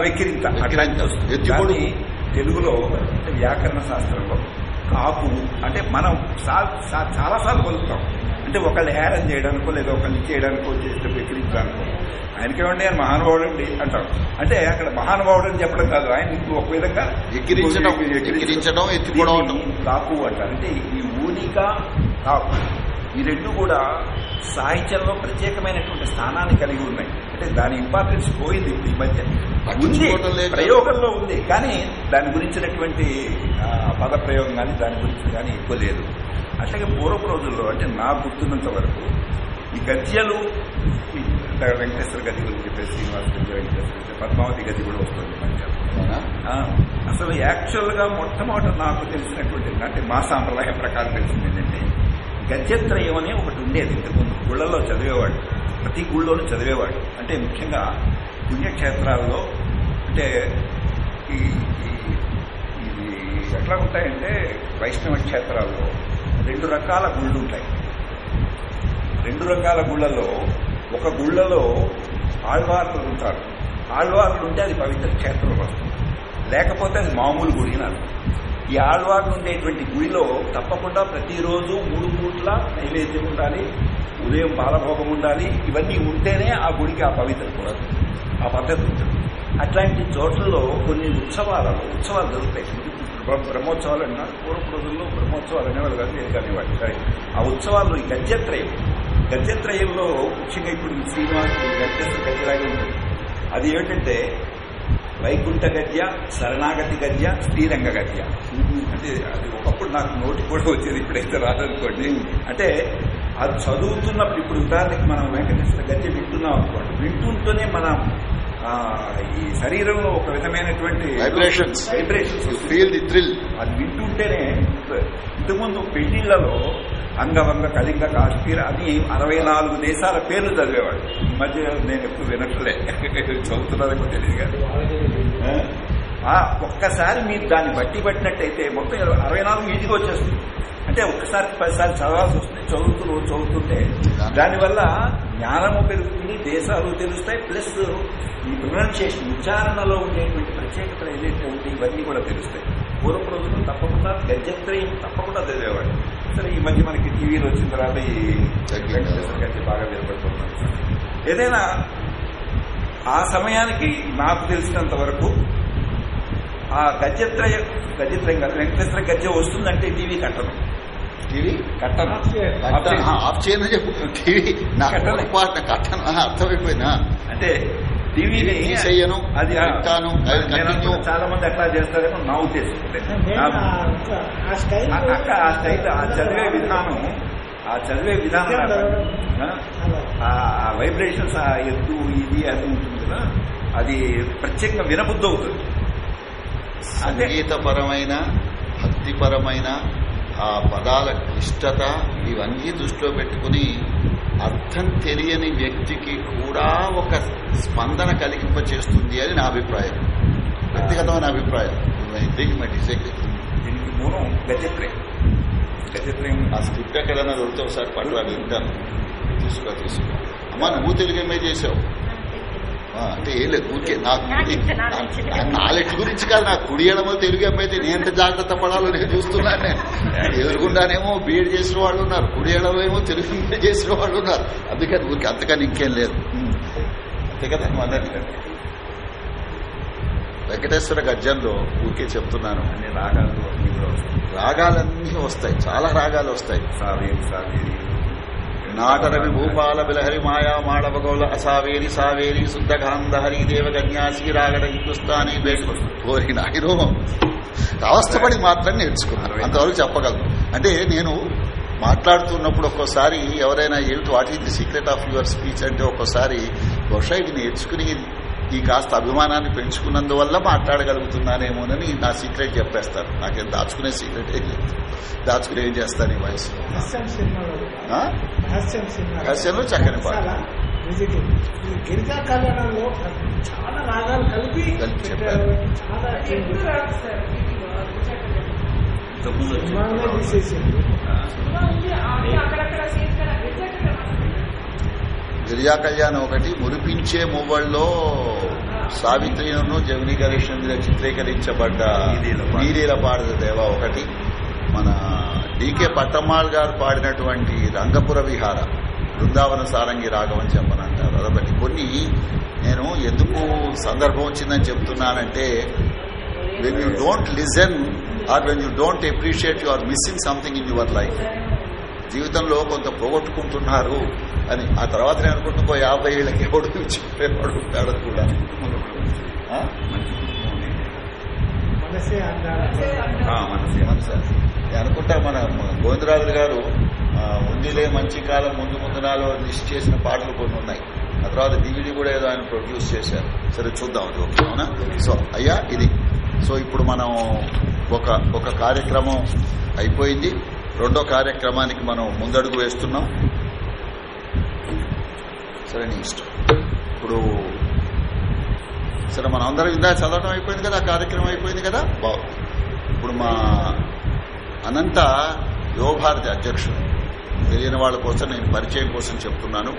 వెక్కిరింత. వెక్కిరింత. తెలుగులో అంటే వ్యాకరణ శాస్త్రంలో కాపు అంటే మనం చాలాసార్లు పలుకుతాం అంటే ఒకళ్ళు హేరం చేయడానికో లేదా ఒకళ్ళు చేయడానికో చేస్తే వెక్కిరించడానికో ఆయనకేమండి ఆయన మహానుభావుడు అండి అంటాం. అంటే అక్కడ మహానుభావుడు అని చెప్పడం కాదు. ఆయన ఒక విధంగా ఎక్కిరించడం, కాపు అంటారు. అంటే ఈ ఊనిక కాపు. ఈ రెండు కూడా సాహిత్యంలో ప్రత్యేకమైనటువంటి స్థానాన్ని కలిగి ఉన్నాయి. అంటే దాని ఇంపార్టెన్స్ పోయింది ఈ మధ్య. ఉంది. ప్రయోగంలో ఉంది కానీ దాని గురించినటువంటి ఆ, పద ప్రయోగం కానీ దాని గురించి కానీ ఎక్కువ లేదు. అట్లాగే పూర్వపు రోజుల్లో అంటే నాకు గుర్తున్నంత వరకు ఈ గద్యాలు వెంకటేశ్వర గది గురించి చెప్పేసి శ్రీనివాస గద్య వెంకటేశ్వర పద్మావతి గది కూడా వస్తుంది మధ్య. అసలు యాక్చువల్గా మొట్టమొదట నాకు తెలిసినటువంటి అంటే మా సాంప్రదాయం ప్రకారం తెలిసింది ఏంటంటే గద్యత్రయం అనే ఒకటి ఉండేది ఇంతకుముందు గుళ్ళల్లో చదివేవాడు ప్రతి గుళ్ళోనూ చదివేవాడు అంటే ముఖ్యంగా పుణ్యక్షేత్రాల్లో అంటే ఈ ఈ- ఇది ఎట్లా ఉంటాయంటే వైష్ణవ క్షేత్రాల్లో రెండు రకాల గుళ్ళు ఉంటాయి. రెండు రకాల గుళ్ళలో ఒక గుళ్ళలో ఆళ్వార్లు ఉంటారు. ఆళ్వార్లు ఉంటే అది పవిత్ర క్షేత్రం వస్తుంది. లేకపోతే అది మామూలు గుడి అని అర్థం. ఈ ఆళ్వార్లు ఉండేటువంటి గుడిలో తప్పకుండా ప్రతిరోజు మూడు పూట్ల నైవేద్యం ఉండాలి ఉదయం బాలభోగం ఉండాలి. ఇవన్నీ ఉంటేనే ఆ గుడికి ఆ పవిత్ర కూడా ఆ పద్ధతి ఉంటుంది. అట్లాంటి చోట్లలో కొన్ని ఉత్సవాలలో ఉత్సవాలు జరుగుతాయి. బ్రహ్మోత్సవాలు అన్నారు పూర్వపు రోజుల్లో బ్రహ్మోత్సవాలు అనేవాళ్ళు కాదు నేను కానివాడు సరే ఆ ఉత్సవాల్లో ఈ గద్యత్రయం గద్యత్రయంలో ముఖ్యంగా ఇప్పుడు శ్రీనివాస్ గద్యత్ర గద్యలాగే ఉంటుంది అది ఏమిటంటే వైకుంఠ గద్య శరణాగతి గద్య శ్రీరంగ గద్య అంటే అది ఒకప్పుడు నాకు నోటి కూడా వచ్చేది ఇప్పుడైతే రాదనుకోండి అంటే అది చదువుతున్నప్పుడు ఇప్పుడు ఉదాహరణకి మనం వెంకటేశ్వర గద్య వింటున్నాం అనుకోండి వింటుంటూనే మన ఈ శరీరంలో ఒక విధమైనటువంటి. Vibrations You feel the thrill. అది వింటుంటేనే ఇంతకుముందు పెళ్ళిళ్ళలో అంగవంగ కళింగ కాశ్మీర్ అని అరవై నాలుగు దేశాల పేర్లు చదివేవాడు. ఈ మధ్య నేను ఎప్పుడు వినట్లే. చదువుతున్నారేమో తెలియదు కానీ. ఒక్కసారి మీరు దాన్ని బట్టి పట్టినట్టయితే మొత్తం అరవై నాలుగు ఈజీగా వచ్చేస్తుంది. అంటే ఒక్కసారి పదిసారి చదవాల్సి వస్తుంది చదువుతూ చదువుతుంటే దానివల్ల జ్ఞానము పెరుగుతుంది దేశాలు తెలుస్తాయి ప్లస్ ఈ ప్రొనౌన్సియేషన్ ఉచ్చారణలో ఉండేటువంటి ప్రత్యేకతలు ఏదైతే ఉంటే ఇవన్నీ కూడా తెలుస్తాయి. పూర్వపు రోజులు తప్పకుండా గజత్రయం తప్పకుండా చదివేవాడు సరే ఈ మధ్య మనకి టీవీలో వచ్చిన తర్వాత ఈ గద్య బాగా వినపడుతున్నారు ఏదైనా ఆ సమయానికి నాకు తెలిసినంత వరకు ఆ గజత్రయ గజత్రయం కాదు వెంకటేశ్వర గజ్జ వస్తుందంటే టీవీ కట్టను. టీవీ? కట్టను. ఆఫ్ చేయని చెప్పు. టీవీ. కట్టను. కట్టను. అర్థమైపోయినా అంటే టీవీని తీసేయను, అది. అనుకున్నా చాలా మంది అట్లా చేస్తారేమో నా ఉద్దేశం. అక్క ఆ స్టైల్ ఆ చదివే విధానం ఆ చదివే విధానం ఆ, ఆ వైబ్రేషన్స్ ఆ ఎత్తు ఇది అది ఉంటుంది కదా అది ప్రత్యేకంగా వినబుద్ధి అవుతుంది సంగీతపరమైన భక్తిపరమైన ఆ పదాల క్లిష్టత ఇవన్నీ దృష్టిలో పెట్టుకుని అర్థం తెలియని వ్యక్తికి కూడా ఒక స్పందన కలిగింప చేస్తుంది అని నా అభిప్రాయం. వ్యక్తిగతమైన అభిప్రాయం. దీనికి మూలం గజత్రయం గజత్రయం ఆ స్క్రిప్ట్ ఎక్కడైనా దొరికితే ఒకసారి పట్టు అది వింటాను. తీసుకో తీసుకో. అమ్మా నువ్వు తెలుగు ఎంఏ చేసావు అంటే ఏం లేదు ఊరికే నాకు నాలెడ్జ్ గురించి కాదు నాకు కుడి ఎడమ తెలుగు అమ్మైతే నేను ఎంత జాగ్రత్త పడాలో నేను చూస్తున్నాను. నేను ఎదురుకుండానేమో బీఎడ్ చేసిన వాళ్ళు ఉన్నారు కుడి ఎడమేమో తెలుగు చేసిన వాళ్ళు ఉన్నారు. అందుకని ఊరికి అంతకని ఇంకేం లేదు. అంతే కదా అన్నట్టు వెంకటేశ్వర గజ్జంలో ఊరికే చెప్తున్నాను. అన్ని రాగాలు రాగాలన్నీ వస్తాయి చాలా రాగాలు వస్తాయి. సావేరి సావేరి నాటరవి భూపాల బిలహరి మాయా మాళవగౌల అసావేరి సావేరి శుద్ధగాంధ హరిదేవ కన్యాసి రాగడ హిందుస్థానీ బేటు కోరి నాయను అవస్థపడి మాత్రం నేర్చుకున్నాను అంతవరకు చెప్పగలను. అంటే నేను మాట్లాడుతున్నప్పుడు ఒక్కోసారి ఎవరైనా ఏమిటి what is the secret of your speech అంటే ఒక్కోసారి బహుశా ఇది నేర్చుకుని ఈ కాస్త అభిమానాన్ని పెంచుకున్నందువల్ల మాట్లాడగలుగుతున్నానేమోనని నా సీక్రెట్ చెప్పేస్తారు. నాకేం దాచుకునే సీక్రెట్ ఏం లేదు. దాచుకుని ఏం చేస్తాను ఈ వయసులో? రహస్యంలో చక్కని పాట. గిరిజా కళ్యాణంలో చాలా రాగాలు కలిపి కలిపి గిరిజా కళ్యాణం ఒకటి మురిపించే మువ్వల్లో సావిత్రిను జమిని గణేషన్ మీద చిత్రీకరించబడ్డ నీలీల పాడద దేవ ఒకటి. మన డికే పట్టమ్మాళ్ గారు పాడినటువంటి రంగపుర విహార బృందావన సారంగి రాగం అని చెప్పనంటారు అదొకటి. కొన్ని నేను ఎందుకు సందర్భం వచ్చిందని చెప్తున్నానంటే when you don't listen or when you don't appreciate you are missing something in your life జీవితంలో కొంత పోగొట్టుకుంటున్నారు అని. ఆ తర్వాత నేను అనుకుంటుకో యాభై ఏళ్ళకి ఎవడు చెప్పేవాడు ఉంటాడు కూడా? మనసే మనసే అనుకుంటా మన గోవిందరాజు గారు ఆ, ఉందిలే మంచి కాలం ముందు ముందు నాలో లిస్ట్ చేసిన పాటలు కొన్ని ఉన్నాయి. ఆ తర్వాత డివిడి కూడా ఏదో ఆయన ప్రొడ్యూస్ చేశారు. సరే చూద్దాం అది ఓకే అవునా? సో అయ్యా ఇది. సో ఇప్పుడు మనం ఒక ఒక కార్యక్రమం అయిపోయింది. రెండో కార్యక్రమానికి మనం ముందడుగు వేస్తున్నాం. సరే నీ ఇష్టం. ఇప్పుడు సరే మనం అందరం ఇందా చదవడం అయిపోయింది కదా కార్యక్రమం అయిపోయింది కదా? బాగుంది. ఇప్పుడు మా అనంత యువభారతి అధ్యక్షుడు తెలియని వాళ్ళ కోసం నేను పరిచయం కోసం చెప్తున్నాను.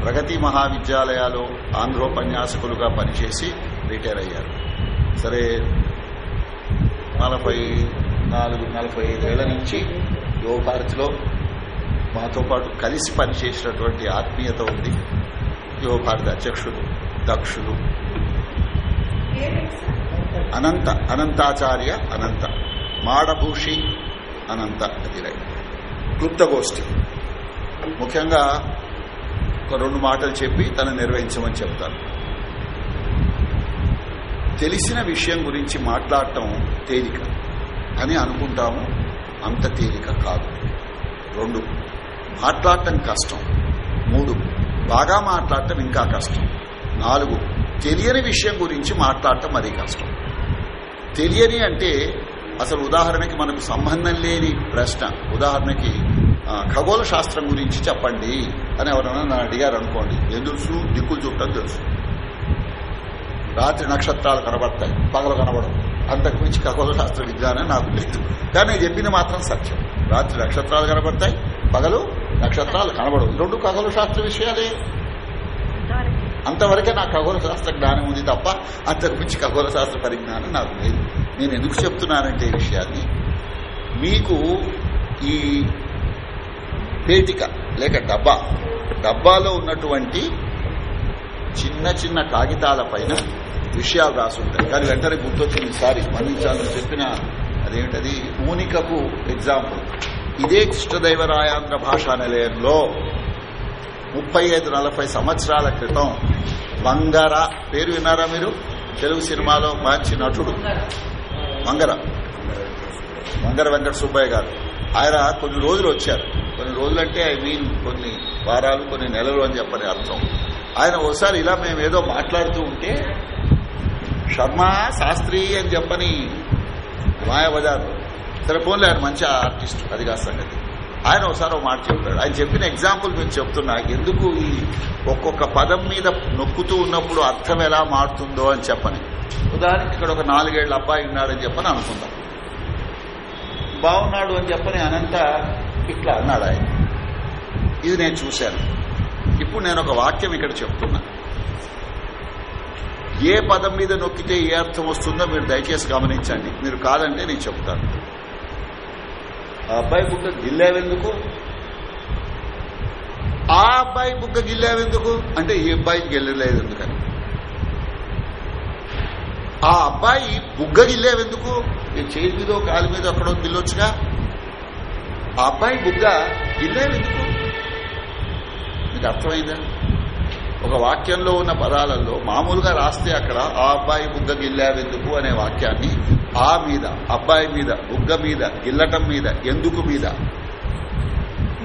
ప్రగతి మహావిద్యాలయాలు ఆంధ్రోపన్యాసకులుగా పనిచేసి రిటైర్ అయ్యారు. సరే నలభై నాలుగు నలభై ఐదేళ్ళ నుంచి యువభారతిలో మాతో పాటు కలిసి పనిచేసినటువంటి ఆత్మీయత ఉంది. యువభారతి అధ్యక్షుడు దక్షుడు. అనంత అనంతాచార్య అనంత. మాడభూషి అనంత అది రైట్ క్లుప్తగోష్ఠి ముఖ్యంగా ఒక రెండు మాటలు చెప్పి తను నిర్వహించమని చెప్తాను. తెలిసిన విషయం గురించి మాట్లాడటం తేలిక. అని అనుకుంటాము. అంత తేలిక కాదు. రెండు మాట్లాడటం కష్టం. మూడు బాగా మాట్లాడటం ఇంకా కష్టం. నాలుగు తెలియని విషయం గురించి మాట్లాడటం మరీ కష్టం. తెలియని అంటే అసలు ఉదాహరణకి మనకు సంబంధం లేని ప్రశ్న. ఉదాహరణకి ఖగోళ శాస్త్రం గురించి చెప్పండి అని ఎవరైనా నన్ను అడిగారు అనుకోండి. ఏం తెలుసు? దిక్కులు చూడటం తెలుసు. రాత్రి నక్షత్రాలు కనబడతాయి. పగలు కనబడవు. అంతకు మించి ఖగోళ శాస్త్ర విజ్ఞానం నాకు లేదు. కానీ నేను చెప్పింది మాత్రం సత్యం. రాత్రి నక్షత్రాలు కనబడతాయి పగలు నక్షత్రాలు కనబడవు. రెండు ఖగోళ శాస్త్ర విషయాలే. అంతవరకే నా ఖగోళ శాస్త్ర జ్ఞానం ఉంది తప్ప అంతకు మించి ఖగోళ శాస్త్ర పరిజ్ఞానం నాకు లేదు. నేను ఎందుకు చెప్తున్నానంటే ఈ విషయాన్ని? మీకు ఈ పేటిక లేక డబ్బా డబ్బాలో ఉన్నటువంటి చిన్న చిన్న కాగితాల పైన విషయాలు రాసుంటాయి. కానీ వెంటనే గుర్తొచ్చింది సారీ మన్నించాలని చెప్పిన అదేమిటది ఊనికపు ఎగ్జాంపుల్. ఇదే కృష్ణదైవరాయాంధ్ర భాషా నిలయంలో ముప్పై ఐదు నలభై సంవత్సరాల క్రితం మంగర పేరు విన్నారా మీరు? తెలుగు సినిమాలో మంచి నటుడు. మంగర మంగర వెంకట సుబ్బయ్య గారు. ఆయన కొన్ని రోజులు వచ్చారు. కొన్ని రోజులంటే ఐ మీన్ కొన్ని వారాలు కొన్ని నెలలు అని చెప్పని అర్థం. ఆయన ఒకసారి ఇలా మేము ఏదో మాట్లాడుతూ ఉంటే శర్మ శాస్త్రి అని చెప్పని మాయాబజార్ సరే ఫోన్లో ఆయన మంచి ఆర్టిస్ట్ అది కాదు సంగతి. ఆయన ఒకసారి ఒక మాట చెప్పాడు. ఆయన చెప్పిన ఎగ్జాంపుల్ మీరు చెప్తున్నా ఎందుకు ఈ ఒక్కొక్క పదం మీద నొక్కుతూ ఉన్నప్పుడు అర్థం ఎలా మారుతుందో అని చెప్పని. ఉదాహరణకి ఇక్కడ ఒక నాలుగేళ్ళ అబ్బాయి ఉన్నాడని చెప్పని అనుకుందాం. బాగున్నాడు అని చెప్పని అనంత ఇట్లా అన్నాడు ఆయన. ఇది నేను చూశాను. ఇప్పుడు నేను ఒక వాక్యం ఇక్కడ చెప్తున్నా. ఏ పదం మీద నొక్కితే ఏ అర్థం వస్తుందో మీరు దయచేసి గమనించండి. మీరు కాదంటే నేను చెప్తాను. ఆ అబ్బాయి బుగ్గ గిల్లావెందుకు? ఆ అబ్బాయి బుగ్గ గిల్లావెందుకు? అంటే ఈ అబ్బాయి గెల్లలేదు ఎందుకని? ఆ అబ్బాయి బుగ్గ గిల్లావెందుకు? నేను చేతి మీద కాలు మీద అక్కడో గిల్లొచ్చుగా. ఆ అబ్బాయి బుగ్గ గిల్లేవెందుకు? మీకు అర్థమైందా? ఒక వాక్యంలో ఉన్న పదాలలో మామూలుగా రాస్తే అక్కడ ఆ అబ్బాయి బుగ్గ గిల్లావెందుకు అనే వాక్యాన్ని ఆ మీద అబ్బాయి మీద బుగ్గ మీద గిల్లటం మీద ఎందుకు మీద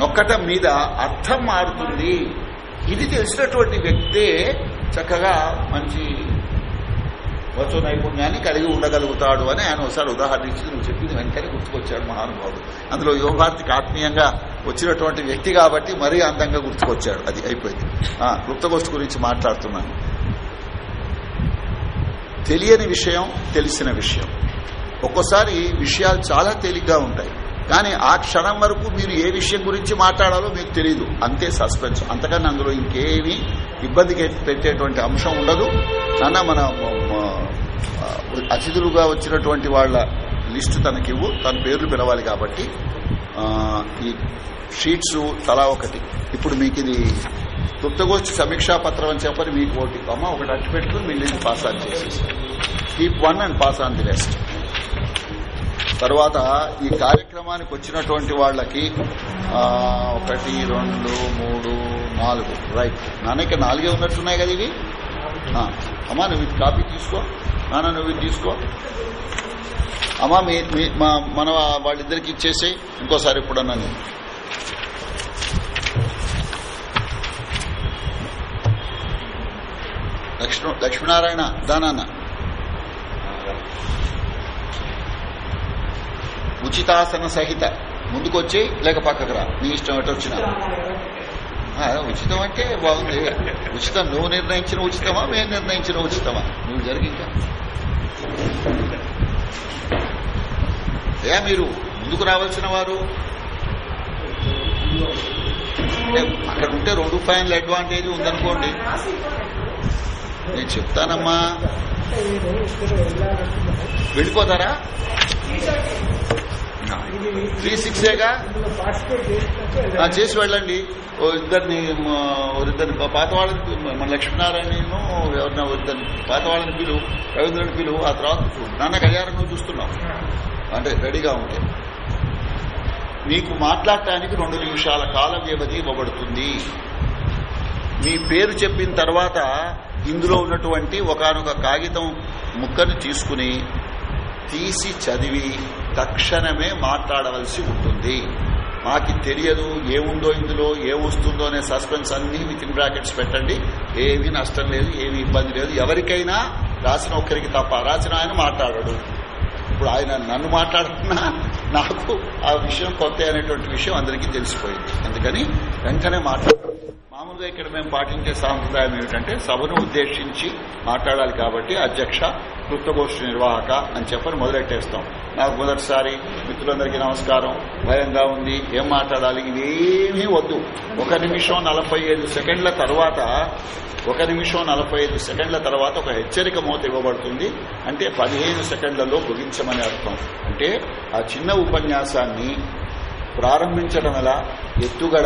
నొక్కటం మీద అర్థం మారుతుంది. ఇది తెలిసినటువంటి వ్యక్తే చక్కగా మంచి వచ్చో నైపుణ్యాన్ని కలిగి ఉండగలుగుతాడు అని ఆయన ఒకసారి ఉదాహరణ ఇచ్చి నువ్వు చెప్పింది వెంటనే గుర్తుకొచ్చాడు మహానుభావుడు. అందులో యువభారతికి ఆత్మీయంగా వచ్చినటువంటి వ్యక్తి కాబట్టి మరీ అందంగా గుర్తుకొచ్చాడు. అది అయిపోయింది. ఆ, గుప్తగోష్ఠి గురించి మాట్లాడుతున్నాను. తెలియని విషయం తెలిసిన విషయం. ఒక్కోసారి విషయాలు చాలా తేలిగ్గా ఉంటాయి. కానీ ఆ క్షణం వరకు మీరు ఏ విషయం గురించి మాట్లాడాలో మీకు తెలియదు అంతే సస్పెన్స్. అంతకన్నా అందులో ఇంకేమీ ఇబ్బందికి పెట్టేటువంటి అంశం ఉండదు. నాన్న మన అతిథులుగా వచ్చినటువంటి వాళ్ళ లిస్టు తనకివ్వు. తన పేర్లు పిలవాలి కాబట్టి ఈ షీట్స్ తలా ఒకటి. ఇప్పుడు మీకు ఇది గుప్తగోష్ఠి సమీక్షా పత్రం అని చెప్పని మీకు ఓటి అమ్మ ఒకటి అట్టు పెట్టుకుని మిగిలింది పాస్ ఆన్ చేసేసి. Keep one and pass on the rest తర్వాత ఈ కార్యక్రమానికి వచ్చినటువంటి వాళ్ళకి ఒకటి రెండు మూడు నాలుగు. రైట్ నాన్న ఇక్కడ నాలుగే ఉన్నట్టున్నాయి కదా ఇవి? అమ్మా నువ్వు ఇది కాపీ తీసుకో. నాన్న నువ్వు తీసుకో. అమ్మా మీ మా- మన వాళ్ళిద్దరికి ఇచ్చేసేయి ఇంకోసారి ఎప్పుడన్నా నేను. లక్ష్మీ లక్ష్మీనారాయణ దానాన్న ఉచితాసన సహిత. ముందుకొచ్చి లేక పక్కకు రా. నీ ఇష్టం ఎటు వచ్చినా. ఉచితం అంటే బాగుంది. ఉచితం నువ్వు నిర్ణయించిన ఉచితమా మేము నిర్ణయించిన ఉచితమా? నువ్వు జరిగిందా ఏ మీరు ముందుకు రావాల్సిన వారు? అక్కడ ఉంటే రెండు ఫైన్ల అడ్వాంటేజ్ ఉందనుకోండి. నేను చెప్తానమ్మా. వెళ్ళిపోతారా? త్రీ సిక్సేగా ఆ, చేసి వెళ్ళండి. ఓ ఇద్దరిని మ, ఇద్దరిని పాత వాళ్ళని మన లక్ష్మీనారాయణను ఎవరిన ఇద్దరిని పాత వాళ్ళని పిలువు రవీంద్రుని పిలువు ఆ తర్వాత నాన్న కళ్యాణం నువ్వు చూస్తున్నావు. అంటే రెడీగా ఉంటే. నీకు మాట్లాడటానికి రెండు నిమిషాల కాల వ్యవధి ఇవ్వబడుతుంది. మీ పేరు చెప్పిన తర్వాత ఇందులో ఉన్నటువంటి ఒకనొక కాగితం ముక్కను తీసుకుని తీసి చదివి తక్షణమే మాట్లాడవలసి ఉంటుంది. మాకి తెలియదు ఏముందో ఇందులో ఏమొస్తుందో అనే సస్పెన్స్ అన్ని విత్ ఇన్ బ్రాకెట్స్ పెట్టండి. ఏమీ నష్టం లేదు ఏమీ ఇబ్బంది లేదు. ఎవరికైనా రాసిన ఒక్కరికి తప్ప రాసిన ఆయన మాట్లాడడు. ఇప్పుడు ఆయన నన్ను మాట్లాడుతున్నా నాకు ఆ విషయం కొత్త అనేటువంటి విషయం అందరికీ తెలిసిపోయింది. అందుకని వెంటనే మాట్లాడాలి మామూలుగా ఇక్కడ మేము పాటించే సాంప్రదాయం ఏమిటంటే సభను ఉద్దేశించి మాట్లాడాలి కాబట్టి అధ్యక్ష కృప్తగోష్ఠి నిర్వాహక అని చెప్పని మొదలెట్టేస్తాం. నాకు మొదటిసారి మిత్రులందరికీ నమస్కారం. భయంగా ఉంది ఏం మాట్లాడాలి ఇదేమీ వద్దు. ఒక నిమిషం నలభై ఐదు సెకండ్ల తర్వాత ఒక నిమిషం నలభై ఐదు సెకండ్ల తర్వాత ఒక హెచ్చరిక మూత ఇవ్వబడుతుంది. అంటే పదిహేను సెకండ్లలో ముగించమని అర్థం. అంటే ఆ చిన్న ఉపన్యాసాన్ని ప్రారంభించడం ఎలా? ఎత్తుగడ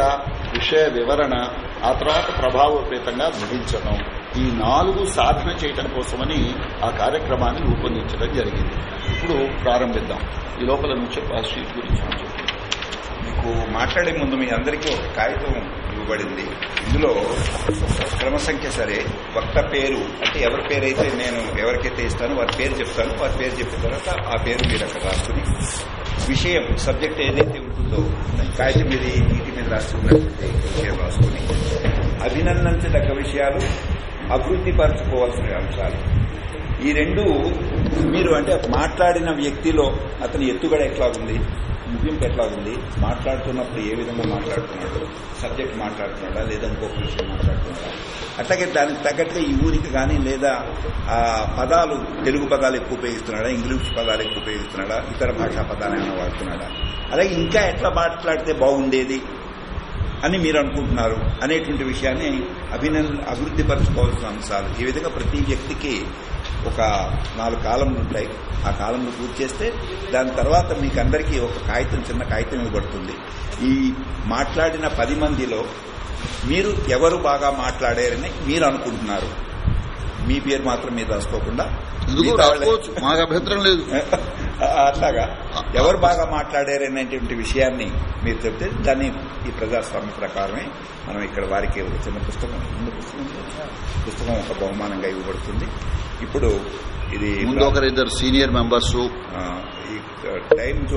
విషయ వివరణ ఆ తర్వాత ప్రభావోపేతంగా ముగించడం ఈ నాలుగు సాధన చేయటం కోసమని ఆ కార్యక్రమాన్ని రూపొందించడం జరిగింది. ఇప్పుడు ప్రారంభిద్దాం. ఈ లోపల నుంచి ఆ గురించి మీకు మాట్లాడే ముందు మీ అందరికీ ఒక కాగితం ఇవ్వబడింది. ఇందులో క్రమ సంఖ్య సరే వక్త పేరు అంటే ఎవరి పేరు అయితే నేను ఎవరికైతే ఇస్తానో వారి పేరు చెప్తాను వారి పేరు చెప్పిన తర్వాత ఆ పేరు మీరు అక్కడ రాసుకుని విషయం సబ్జెక్ట్ ఏదైతే ఉంటుందో కాగితం మీద నీటి మీద రాసుకున్నట్లయితే విషయం రాసుకుని అభినందించదగ్గ విషయాలు అభివృద్ధి పరచుకోవాల్సిన అంశాలు. ఈ రెండు మీరు అంటే మాట్లాడిన వ్యక్తిలో అతని ఎత్తుగడ ఎట్లా ఉంది ముగింపు ఎట్లా ఉంది మాట్లాడుతున్నప్పుడు ఏ విధంగా మాట్లాడుతున్నాడు సబ్జెక్ట్ మాట్లాడుతున్నాడా లేదా ఇంకొక విషయం మాట్లాడుతున్నాడా. అట్లాగే దానికి తగ్గట్టుగా ఈ ఊరికి కానీ లేదా ఆ పదాలు తెలుగు పదాలు ఎక్కువ ఉపయోగిస్తున్నాడా ఇంగ్లీష్ పదాలు ఎక్కువ ఉపయోగిస్తున్నాడా ఇతర భాషా పదాలు ఏమైనా వాడుతున్నాడా. అలాగే ఇంకా ఎట్లా మాట్లాడితే బాగుండేది అని మీరు అనుకుంటున్నారు అనేటువంటి విషయాన్ని అభినంద అభివృద్ధి పరచుకోవాల్సిన అంశాలు. ఈ విధంగా ప్రతి వ్యక్తికి ఒక నాలుగు కాలంలు ఉంటాయి. ఆ కాలంలో పూర్తి చేస్తే దాని తర్వాత మీకు అందరికీ ఒక కాగితం చిన్న కాగితం ఇవ్వబడుతుంది. ఈ మాట్లాడిన పది మందిలో మీరు ఎవరు బాగా మాట్లాడారని మీరు అనుకుంటున్నారు? మీ పేరు మాత్రం మీరు రాసుకోకుండా మాకు అభ్యంతరం లేదు. అట్లాగా. ఎవరు బాగా మాట్లాడారనేటువంటి విషయాన్ని మీరు చెప్తే దాన్ని ఈ ప్రజాస్వామ్య ప్రకారమే మనం ఇక్కడ వారికి ఒక చిన్న పుస్తకం ముందు పుస్తకం పుస్తకం ఒక బహుమానంగా ఇవ్వబడుతుంది. ఇప్పుడు ఇది ముందు ఒకరిద్దరు సీనియర్ మెంబర్స్. టైం